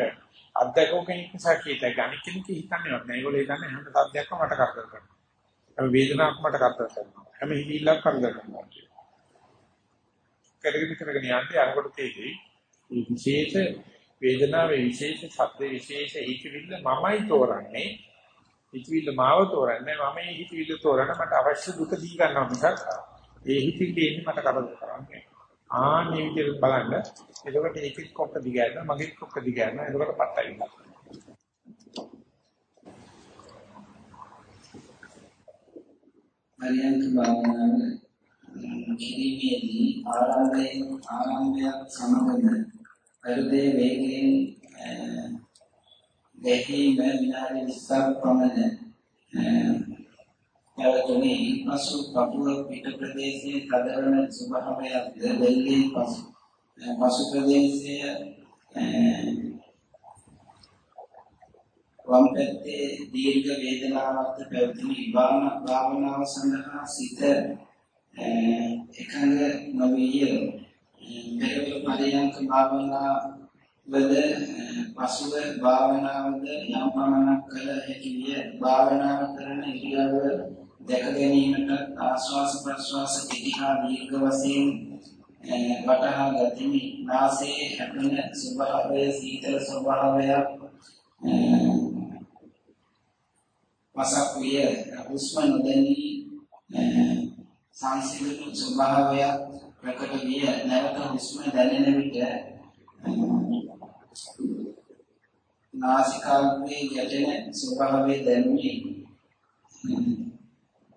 අත්දැකෝ කෙනෙක් නිසා කීත ගණිත කෙනෙක් හිතන්නේ නැහැ. ඒගොල්ලෝ හිතන්නේ හැම සද්දයක්ම මට කරදර කරනවා. හැම වේදනාවක් මට කරදර කරනවා. හැම හිලිල්ලක් කරදර කරනවා. කරගෙන කරගෙන යන්නේ අරකට තේරෙයි. මේ විශේෂ වේදනාවේ විශේෂ ශබ්ද විශේෂ හිතවිල්ල මමයි තෝරන්නේ. හිතවිල්ල මාව තෝරන්නේ මම මේ හිතවිල්ල තෝරන මට අවශ්‍ය දුක දී ගන්නවා මිසක් ඒ හිතවිල්ල එන්නේ මට කරදර කරන්නේ. ආන්නේ විදිහට බලන්න. එතකොට ඒකෙත් කොක්ක දිගෑරන මගේ කොක්ක දිගෑරන එතකොට පත්තයි. පරියන්ක භාවනාව කිරීමේදී ආරම්භයෙන් ආරම්භයක් සමගම හෘදයේ වේගයෙන් දෙහිම විනාඩි 20ක් පමණ පැවතුනේ පසු පපුව පිට ප්‍රදේශයේ කදරන ස්වභාවයක් දෙල්ලේ පසු පසු ප්‍රදේශයේ වම් පැත්තේ දීර්ඝ වේදනාවක් පැවතුනේ භාවනාව සඳහා සිත එකඟ නොවිය. පෙරට පරියන්ක භාවනාවද පසුව භාවනාවද යම් පමණක් කළ හැකි විය. භාවනාව කරන ඉරියව්ව දැක ගැනීමට ආශ්වාස ප්‍රශ්වාස පිටිහා දීර්ඝ වශයෙන් වටහා ගතිමි. නාසයේ හැපෙන ස්වභාවය සීතල ස්වභාවය මසක් විය. හුස්ම නොදැනී සංසිඳුණු ස්වභාවයක් ප්‍රකට විය නැවත හුස්ම දැනෙන විට නාසිකාග්‍රේ ගැටෙන ස්වභාවය දැනුනි.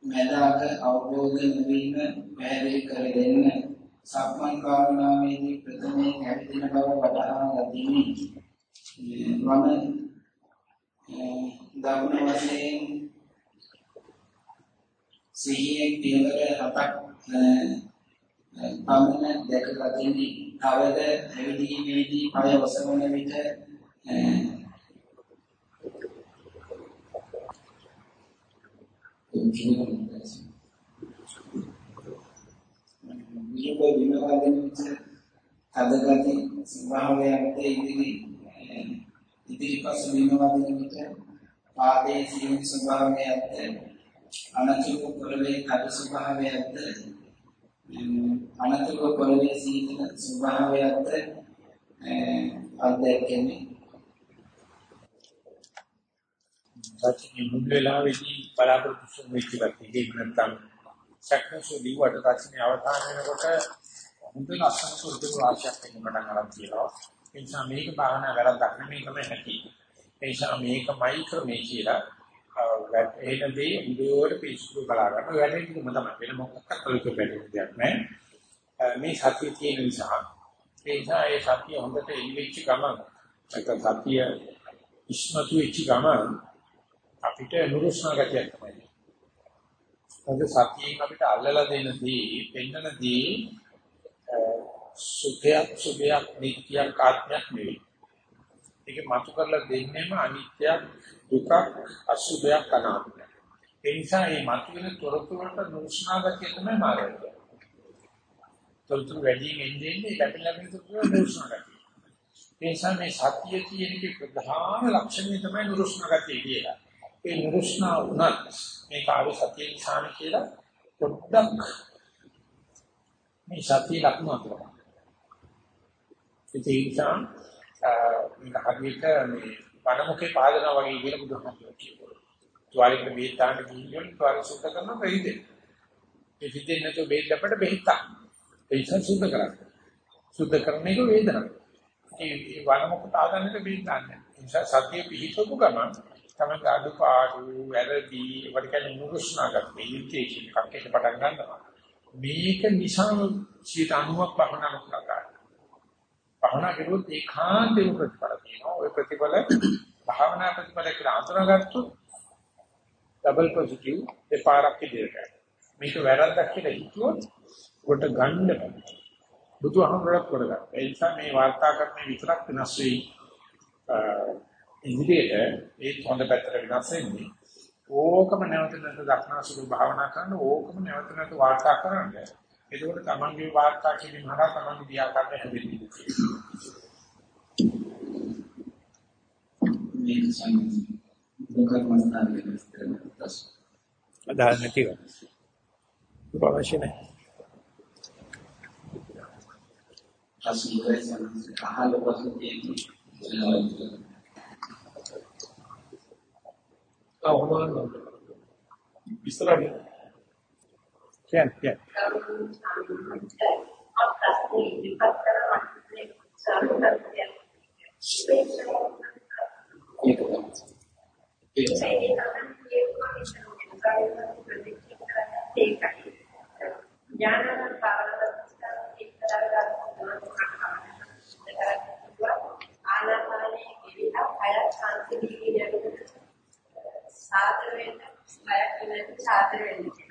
මදාක අවබෝධ නොවීම පැහැදිලි කර දෙන්න. සක්මන් භාවනාවේදී ප්‍රථමයෙන් ඇවිදින බව වටහා ගතිමි. වම දකුණ වශයෙන් සිහියෙන් පියවර හතක් පමණ දැක ගතිමි තවද ඇවිදීමේදී පය ඔසවන විට විජිත විනෝදෙන්ච තදගති ස්වභාවයන්ට ඉදිරි ඉදිරිපස විනෝදෙන් විට පාදයේ සියුම් ස්වභාවයන්ට අනතුරු පොළවේ තද ස්වභාවයන්ට අනතුරු පොළවේ සීතල ස්වභාවයන්ට අත්දැකීමේ සත්‍ය මුල් වෙලාවේදී බලාපොරොත්තු වෙච්ච එකක් නැත්නම් සක්නසෝදී වට තාක්ෂණයේ අවධානය වෙනකොට හොඳ ලස්සන සුදුසු වාක්‍යයක් වෙන්න පටන් ගන්න තියෙනවා. ඒ නිසා මේක භාවනා වැරද්දක් නෙමෙයි තමයි නැති. ඒ නිසා මේකමයි ක්‍රමේ කියලා ඒකදී උදේට පිස්සු බලා ගන්න වැඩේකම තමයි. වෙන මොකක්වත් කලක බැරි දෙයක් නෑ. මේ සතිය තියෙන නිසා ඒ නිසා ඒ සතිය හොඳට ඉවිච්ච ගමන් නැත්නම් සතිය ඉස්මතු වෙච්ච ගමන් අපිට නුරුස්නා ගතියක් තමයි. මොකද සතියෙන් අපිට අල්ලලා දෙනදී, පෙන්නනදී සුඛයක් සුභයක් නිත්‍යයක් ආත්මයක් නෙවෙයි. ඒක මතු කරලා දෙන්නෙම අනිත්‍යයක් දුකක් අසුභයක් අනාත්මයක්. ඒ නිසා මේ මතුවෙන තොරතුරට නුරුස්නා ගතිය තමයි මාර්ගය. තොරතුරු වැඩියෙන් එන්නේ එන්නේ ලැබෙන ලැබෙන තොරතුරු නුරුස්නා ගතිය. ඒ නිසා මේ සතිය කියන එකේ ප්‍රධාන ලක්ෂණය තමයි නුරුස්නා ගතිය කියලා. ඒ නුරුස්නා උනත් මේක ආවේ සතිය නිසාම කියලා පොඩ්ඩක් මේ සතිය ලක්ෂණ අතර. ඒ නිසා මේක හරියට මේ වනමුකේ පාදනවා වගේ කියලා බුදුහාමුදුරුවෝ කියනවා. තුවාලෙකට බෙහෙත් දාන්න ගිහින් තුවාලෙ සුද්ධ කරනවා බෙහෙත්. ඒ හිතෙන් නැතුව බෙහෙත් අපට බෙහෙත් තා. ඒ නිසා සුද්ධ කරන්නේ. සුද්ධ කරන එක වේදනාවක්. ඒ වනමුක තාදන්නට බෙහෙත් දාන්නේ. ඒ නිසා සතිය පිහිටවපු ගමන් තමයි අඩුපාඩු වැරදි වඩ කියන්නේ නුරුස්නා ගන්න ඉරිටේෂන් එකක් එක පටන් ගන්නවා. මේක නිසා 90ක් වහනක් කරා. භාවනා කරුවොත් ඒකාන්තයෙන් ප්‍රතිඵල තියෙනවා. ওই ප්‍රතිඵල භාවනා ප්‍රතිඵල කියලා අඳුනගත්තොත් ඩබල් පොසිටිව් දෙපාරක් ඉදිරියට. මේක වැරද්දක් කියලා හිතුවොත් කොට ගන්න බෑ. බුදුහමරට කරගන්න. ඒ නිසා මේ වාර්තාකරණය විතරක් වෙනස් වෙයි. ඉදිරියට ඒ හොඳ පැත්තට වෙනස් වෙන්නේ. ඕකම නැවත නැවත දක්නාසුළු භාවනා කරන ඕකම නැවත නැවත වාර්තා කරන්නේ. එතකොට තමන්ගේ වාර්තා කිරීම හරහා තමන්ගේ ව්‍යාකරණ හැදෙන්නේ. මේක සංකල්ප මස්තාවේ විස්තර ප්‍රශ්න. අදාළ නැතිව. අවශ්‍ය නැහැ. ප්‍රශ්න ඉවරයි අහල ප්‍රශ්න තියෙන්නේ. අවුරුදු ඉස්සරහට කියන්න කියන්න. ඒක තමයි. ඥානන ආනාපානයේ කිවිලා කය සංසිඳී සාතර වෙන්න බයක් වෙන සාතර වෙන්න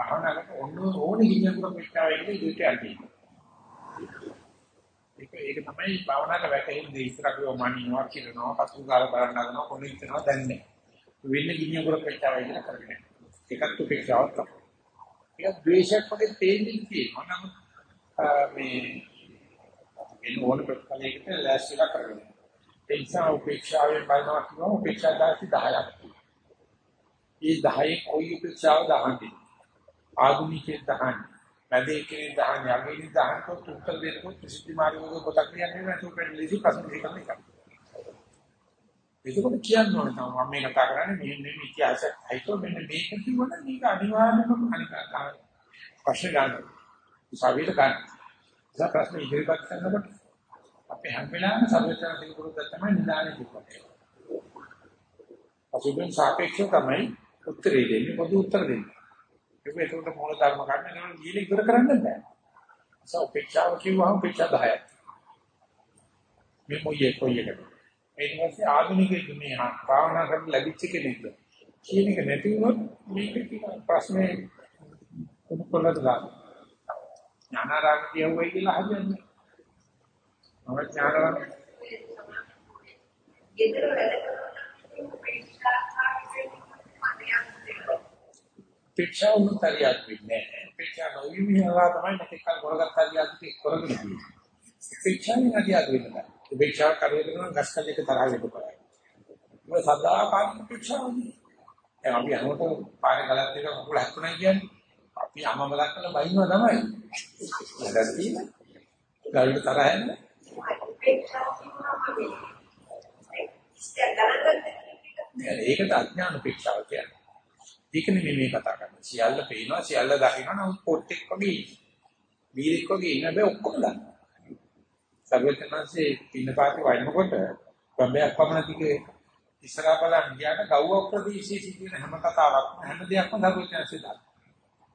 භාවනා කරන ඔන්න ඕනේ හිියකට මෙච්චාවෙන්නේ ඉදිරියට යන්නේ. ඒක ඒක තමයි භාවනාවට වැටෙන දේ ඉස්සර අපි ඔමනිනවා කියනවා පසු කාල බලන්න හදනවා කොහොමද කරනවා දැන් නෑ. වෙන්නේ හිියකට මෙච්චාවෙන්නේ කරගෙන. ඒකත් උපේක්ෂාවක් තමයි. ඒක ද්වේෂයක් වගේ තේන්දින් තියෙනවා. නමුත් මේ වෙන ඕන ප්‍රතිඵලයකට ලෑස්තිලා කරගෙන. ඒ නිසා උපේක්ෂාවෙන් බලනවා කියනවා උපේක්ෂා දාසි 10ක්. මේ 10 කොයි උපේක්ෂාව 10ද? ආධුනිකයෙක් දහන්නේ. මැදේ කෙනෙක් දහන්නේ යගේ දහනකොට උත්තර දෙනකොට ප්‍රසිද්ධි මාර්ගයේ පොතක් කියන්නේ නැතුව පෙරලිසි ප්‍රශ්න දෙකක් එකක්. ඒකම කියන්න ඕනේ තමයි මම මේ කතා කරන්නේ මෙන්න මේ ඉතිහාසය. ඒකෝ මෙන්න මේක කිව්වොත් මේක අනිවාර්යම අනිකාකාරයි. ප්‍රශ්න ගන්න. සාවිත ගන්න. ඒ ප්‍රශ්න ඉදිරිපත් කරනකොට අපි හැම වෙලාවෙම සර්වචනාතික පුරුද්දක් තමයි නිදානේ කිව්වන්නේ. අසුබෙන් සාපේක්ෂව තමයි උත්තරේ දෙන්නේ පොදු උත්තර දෙන්නේ. ඒක ඒකට මූල ධර්ම ගන්න නම් ගිහින් ඉවර කරන්න බෑ. සෞපේක්ෂාව කිව්වම උපේක්ෂා 10යි. මේ මොයේ කොයේකද? ඊට පස්සේ ආධුනිකයෙක් මේ භාවනා කරලා ලැබිච්ච කෙනෙක්ද? කියන එක නැති වුණොත් මේක ප්‍රශ්නේ කොහොමද ගන්න? ඥානාරාග කියවයි කියලා හදින්නේ. මම ඥානාරාග ගෙදර වැඩ කරන උපේක්ෂා උපේක්ෂාව උන්තරියක් වෙන්නේ නැහැ. උපේක්ෂා නොවි මිහලා තමයි මේක කල් කරගත් හරියට කරගෙන තියෙන්නේ. උපේක්ෂාවෙන් අදියාද වෙන්න බෑ. උපේක්ෂාව කරගෙන ගස් කල්යක තරහ වෙන්න බෑ. ඒක සදා කාලික උපේක්ෂාවනේ. දැන් අපි අනුවට පාරේ ගලත් එක කුකුල හැක්කුණා කියන්නේ අපි අමමලක් කරලා බයින්නවා තමයි. නැදස් තියෙන. ගල්ට තරහ යන්නේ. ඒකට අඥාන උපේක්ෂාව කියන්නේ. ඒක නෙමෙයි මේ කතා කරන්නේ. සියල්ල පේනවා, සියල්ල දකිනවා නමුත් පොට්ටෙක් වගේ වීරෙක් වගේ ඉන්න බෑ ඔක්කොම දන්න. සර්වඥාන්සේ පින්නපාතේ වයින්කොට බම්බයක් පමණ දිගේ ඉස්සරහා බලන් ගියාට ගව්ව ප්‍රදේශයේ සිටින හැම කතාවක්ම හැම දෙයක්ම සර්වඥාන්සේ දන්නවා.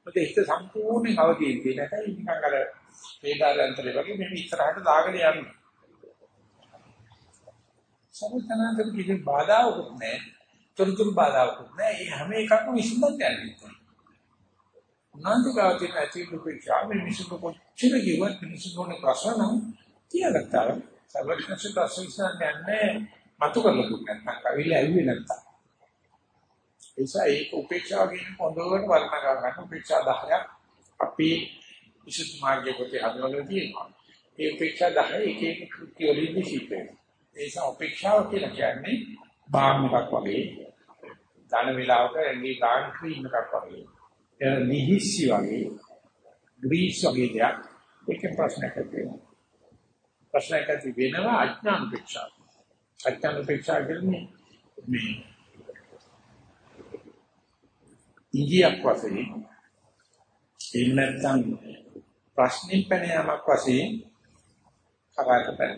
මොකද ඒක සම්පූර්ණයෙන් අවදීන් තියෙන එකයි නිකන් අර වේදාලන්තරේ වගේ මේ ඉස්සරහට දාගෙන යන්නේ. සර්වඥාන්සේ කිසි බාධාවක් නැහැ. තොරතුරු බාධාවක් නැහැ. ඒ හැම එකක්ම විසඳන්න යන්නේ. උනාන්තිකාව තියෙන ඇති දුපේක්ෂා මේ මිනිස්සු කොච්චර කිව්වත් මිනිස්සුන්ගේ ප්‍රශ්න නම් තියාගත්තා. සර්වඥාන්සේ ප්‍රශ්න යන්නේ මතු කරලා දුන්නේ නැත්නම් කවිලා ඇවිල්ලා නැත්නම්. ඒසා ඒක උපේක්ෂාව කියන පොඳුරට වර්ණනා කරගන්න උපේක්ෂා 10ක් අපි විසුද්ධි මාර්ගයේ පොතේ හදවලා තියෙනවා. ඒ උපේක්ෂා 10 එක එක කෘත්‍ය වලින් සිද්ධ වෙනවා. ඒසා උපේක්ෂාව කියලා කියන්නේ බාම් එකක් වගේ ධන වේලාවක ඇඟේ ගාන් ක්‍රීම් එකක් වගේ. ඒ නිහිස්සි වගේ ග්‍රීස් වගේ දෙයක් ඒක ප්‍රශ්නයක් තියෙනවා. ප්‍රශ්නයක් ඇති වෙනවා අඥාන උපේක්ෂාව. අඥාන උපේක්ෂා කියන්නේ මේ ඉංගියක් වශයෙන් එහෙම නැත්නම් ප්‍රශ්නින් පැන යාමක් වශයෙන් කරාට බෑ.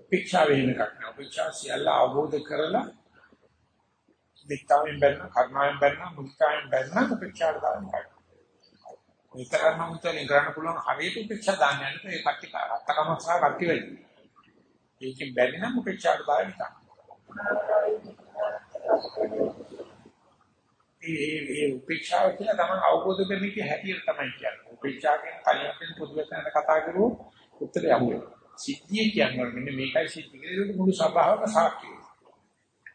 උපේක්ෂා වෙන එකක් නෑ. උපේක්ෂා සියල්ල අවබෝධ කරලා විත්තාවෙන් බැලන, කර්මාවෙන් බැලන, මුදිතාවෙන් බැලන උපේක්ෂාට දාන්න බෑ. විතරක් නම් උතලින් කරන්න පුළුවන් හරියට උපේක්ෂා දාන්න යනකොට ඒ කට්ටි අත්තකම සහ කට්ටි වෙයි. ඒකෙන් බැරි නම් උපේක්ෂාට දාන්න හිතන්න. ඒ ඒ උපේක්ෂාව කියලා තමයි අවබෝධ කරගන්න හැටියට තමයි කියන්නේ. උපේක්ෂා කියන කලියකින් පොදු වචන කතා කරුවොත් උත්තරය අහුවෙනවා. සිද්ධිය කියන්නේ මෙන්න මේකයි සිද්ධිය කියලා ඒක මුළු සභාවම සාක්ෂිය.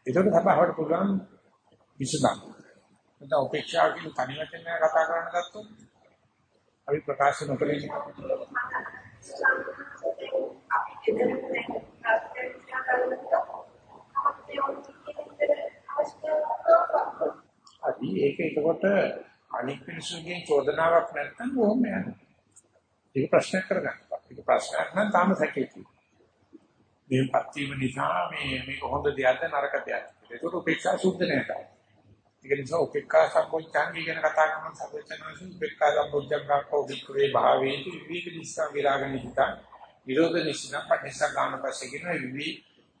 ඒකට සභාවට පුළුවන් විසඳන්න. නැත්නම් උපේක්ෂාව කියන තනි වචන කතා කරන්න ගත්තොත් අපි ප්‍රකාශ නොකරේ අපි ඒක එතකොට අනික් මිනිස්සුන්ගෙන් චෝදනාවක් නැත්නම් කොහොම යන්නේ? ඒක ප්‍රශ්නයක් කරගන්න. ඒක ප්‍රශ්නයක් නම් තාම සැකේති. මේ පත්‍වීම නිසා මේ මේක හොඳ දෙයක්ද නරක දෙයක්ද? ඒක උපේක්ෂා සුද්ධ නැහැ. ඒක නිසා උපේක්ඛා සම්පෝච්ඡාංගය ගැන කතා කරන සම්පෝච්ඡාංගය උපේක්ඛා සම්පෝච්ඡාංගකෝ වික්‍රේ භාවේති විවිධ නිසා විරාග නිහිතා විරෝධ නිසිනා පටිච්ච ගාන පස්සේ කියන විවි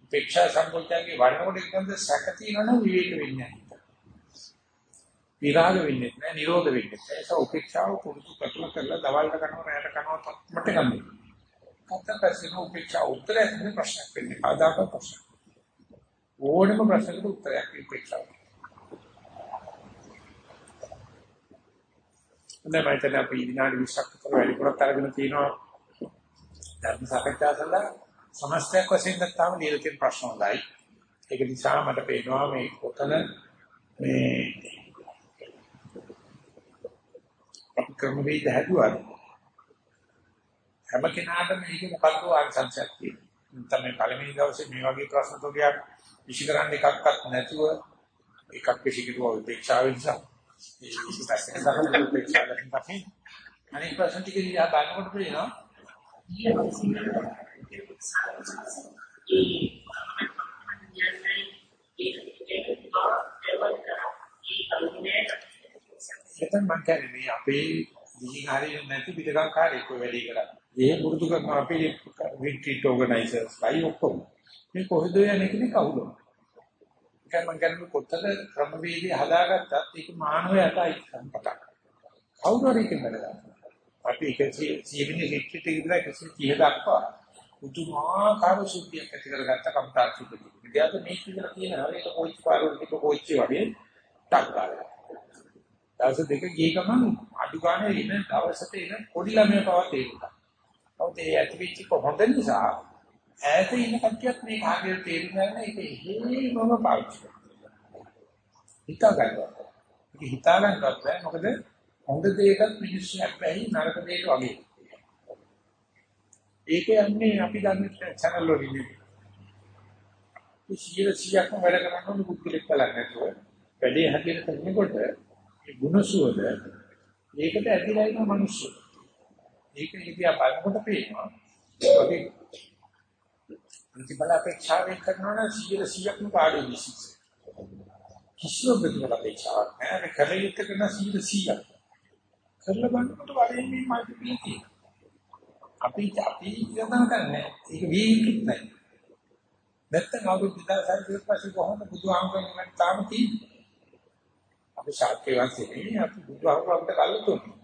උපේක්ෂා සම්පෝච්ඡාංගේ වඩනකොට එකන්ද සැක තියෙනවනම් විවේක වෙන්නේ නැහැ. විරාග වෙන්නේ නැහැ, නිරෝධ වෙන්නේ නැහැ. ඒක උපේක්ෂාව පුරුදු කරලා කරලා දවල්ට කරනවා, රැයට කරනවා, මට ගන්නේ. කත්තපස්සේ උපේක්ෂා උත්තරයක් නෙවෙයි ප්‍රශ්නයක් වෙන්නේ. ආදාක ප්‍රශ්න. ඕනම ප්‍රශ්නකට උත්තරයක් උපේක්ෂාව. හොඳයි මම හිතන්නේ අපි විනාඩි 20ක් විතර වැඩිපුරක් අරගෙන තිනවා ධර්ම සාකච්ඡා සඳහා සමස්තයක් වශයෙන් ගත්තාම දීලා තියෙන ප්‍රශ්න හොඳයි. ඒක නිසා මට පේනවා මේ කොතන මේ ක්‍රම වේද හැදුවා. හැම කෙනාටම මේක මොකක්ද ආංශංශයක් තියෙනවා. තමයි පළවෙනි දවසේ මේ වගේ ප්‍රශ්න තෝගයක් විශ්ිකරන්න එකක්වත් නැතුව එකක් විශ්ිකරුවා උපේක්ෂාව නිසා ඒ විශ්වාසයෙන් තමයි උපේක්ෂාව ලක්ෂණ අනිත් ප්‍රශ්න ටික දිහා බලනකොට පේනවා එතන මම කියන්නේ මේ අපේ දිගාරිය නැති පිටකම් කාර්යයක් ඔය වැඩි කරන්නේ. ඒ පුරුදු කරන අපේ රිට්‍රීට් ඕගනයිසර්ස් ලයි ඔක්කොම. මේ කොහෙද යන්නේ කෙනෙක් කවුද? ඒක මම කියන්නේ කොතන ක්‍රමවේදී හදාගත්තත් ඒක මානවයටයි සම්පතක්. කවුරු හරි කියනවා. අපි ඒක සීවිනි රිට්‍රීට් එකේ ඉඳලා 130 දක්වා පුදුමාකාර සුද්ධියක් ඇති කරගත්ත කම්තාර සුද්ධිය. ඉතින් මේක විතර තියෙන හරියට කොයිච් පාරවලට කොයිච් වගේ ටක් ගාලා. දවස් දෙක ගිය ගමන් අඩු ගානේ ඉන්න දවසට එන පොඩි ළමයා පවා තේරුණා. නමුත් ඒ ඇතිවිච්ච කොහොඳ නිසා ඈත ඉන්න කට්ටියත් මේ කාර්යය තේරුම් ගන්න ඒක හේමම පාවිච්චි කරනවා. හිතා ගන්නවා. ඒක හිතා ගන්නවත් බෑ මොකද හොඳ දෙයකට මිනිස්සු හැබැයි නරක දෙයට වගේ. ඒක යන්නේ අපි දන්න channel වලින් නෙවෙයි. ඒ සියල සියක්ම වැඩ කරන්න ඕන බුද්ධිලෙක් බලන්න නැතුව වැඩේ හැටියට කරනකොට ඒ ගුණසුවද ඒකට ඇදිලා ඉන්න මිනිස්සු. ඒක ඉතියා බලනකොට පේනවා. අපි ප්‍රතිඵල අපේක්ෂාවෙන් කරනවා නම් 100%ක්ම පාඩු විශ්ිත. කිසිම ප්‍රතිඵල අපේක්ෂාවක් නැහැ. මේ කරලිට කරන 100%ක්. කරලා බලනකොට වරෙන් මේ මාත් පිළිතියි. අපි අපි යොදන කරන්නේ ඒක වීකිත් නැහැ. නැත්තම් අවුරුදු 2000 පස්සේ කොහොමද බුදුහාමුදුරන් තාම තියෙන්නේ? අපි ශාක්‍ය වංශේ අපි බුදුහාමුදුරන් අපිට කල්ල දුන්නා.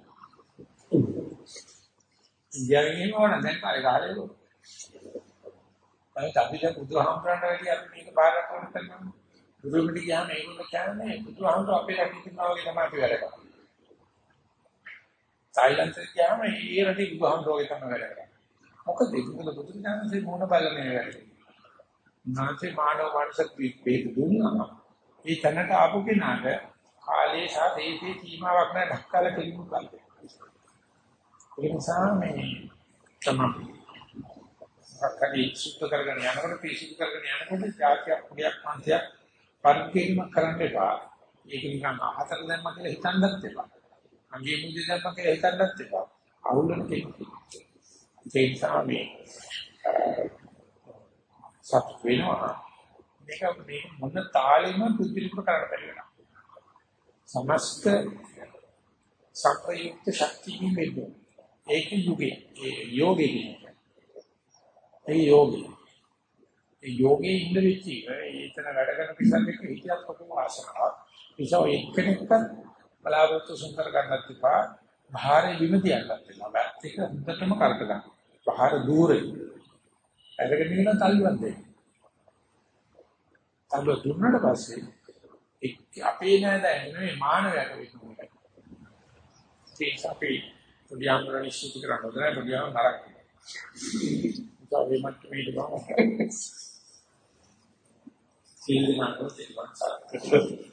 ඉන්දියාවේ ඉන්නවනම් දැන් කාලේ කාලේ ලෝ. අනිත් අපිට බුදුහාමුදුරන්ට වැඩි අපි මේක බාර ගන්න කරනවා. බුදුමිට ගියාම ඒගොල්ලෝ කියන්නේ බුදුහාමුදුර අපේ රටේ ඉන්නවා වගේ තමයි අපි වැඩ කරන්නේ. තායිලන්තේ ගියාම ඒ රටේ බුදුහාමුදුරගේ තමයි වැඩ කරන්නේ. මොකද ඒගොල්ලෝ බුදුරජාණන්සේ මොන බලන්නේ වැඩ. නාසේ මානව මනසක් පිට දුන්නා. ඒ තැනට ආපු කෙනාට කාලේ සහ දේශේ සීමාවක් නැහැ ධක්කල කෙලිමු කල්පේ. ඒ නිසා මේ තමයි සක්කරි සුද්ධ කරගෙන යනකොට පිරිසිදු කරගෙන යනකොට ජාතියක් පුඩියක් මන්ත්‍යක් පරිච්ඡේදයක් කරන්න එපා. ඒක නිකන් හතර දැම්ම කියලා හිතන්නත් එපා. අංගේ මුදේ දැම්ම කියලා හිතන්නත් එපා. අවුලන කෙනෙක්. ඒ නිසා මේ සත් වෙනවා. මේක මේ මොන තාලෙම පුදුලික කරන්න බැරි වෙනවා. සමස්ත සම්ප්‍රයුක්ත ශක්තිය මෙන්න. ඒක යුගේ ඒ යෝගේ කියන්නේ. ඒ යෝගේ. ඒ යෝගේ ඉන්න වෙච්චි ඒතන වැඩ කරන පිටත් එක්ක හිතියත් කොහොම ආසනාවක්. ඒසෝ එක්කෙනෙක්ට බලාපොරොත්තු සුන්දර ගන්නත් එපා. භාරේ විමතියක් ගන්නවා. වැත් එක හුදටම කරක ගන්න. භාර දූරේ. ඇදගෙන ඉන්න තල්ලුවක් දෙන්න. තල්ලුව දුන්නට පස්සේ අපේ නේද නෙමෙයි මානවයට වෙන්නේ. ඒක අපේ පොඩි අම්මලා නිශ්චිත කරන්න හොඳ නැහැ පොඩි අම්ම නරක. ඒ මට්ටමේ ඉඳලා සීල් දනාකෝ තේරුම් ගන්න.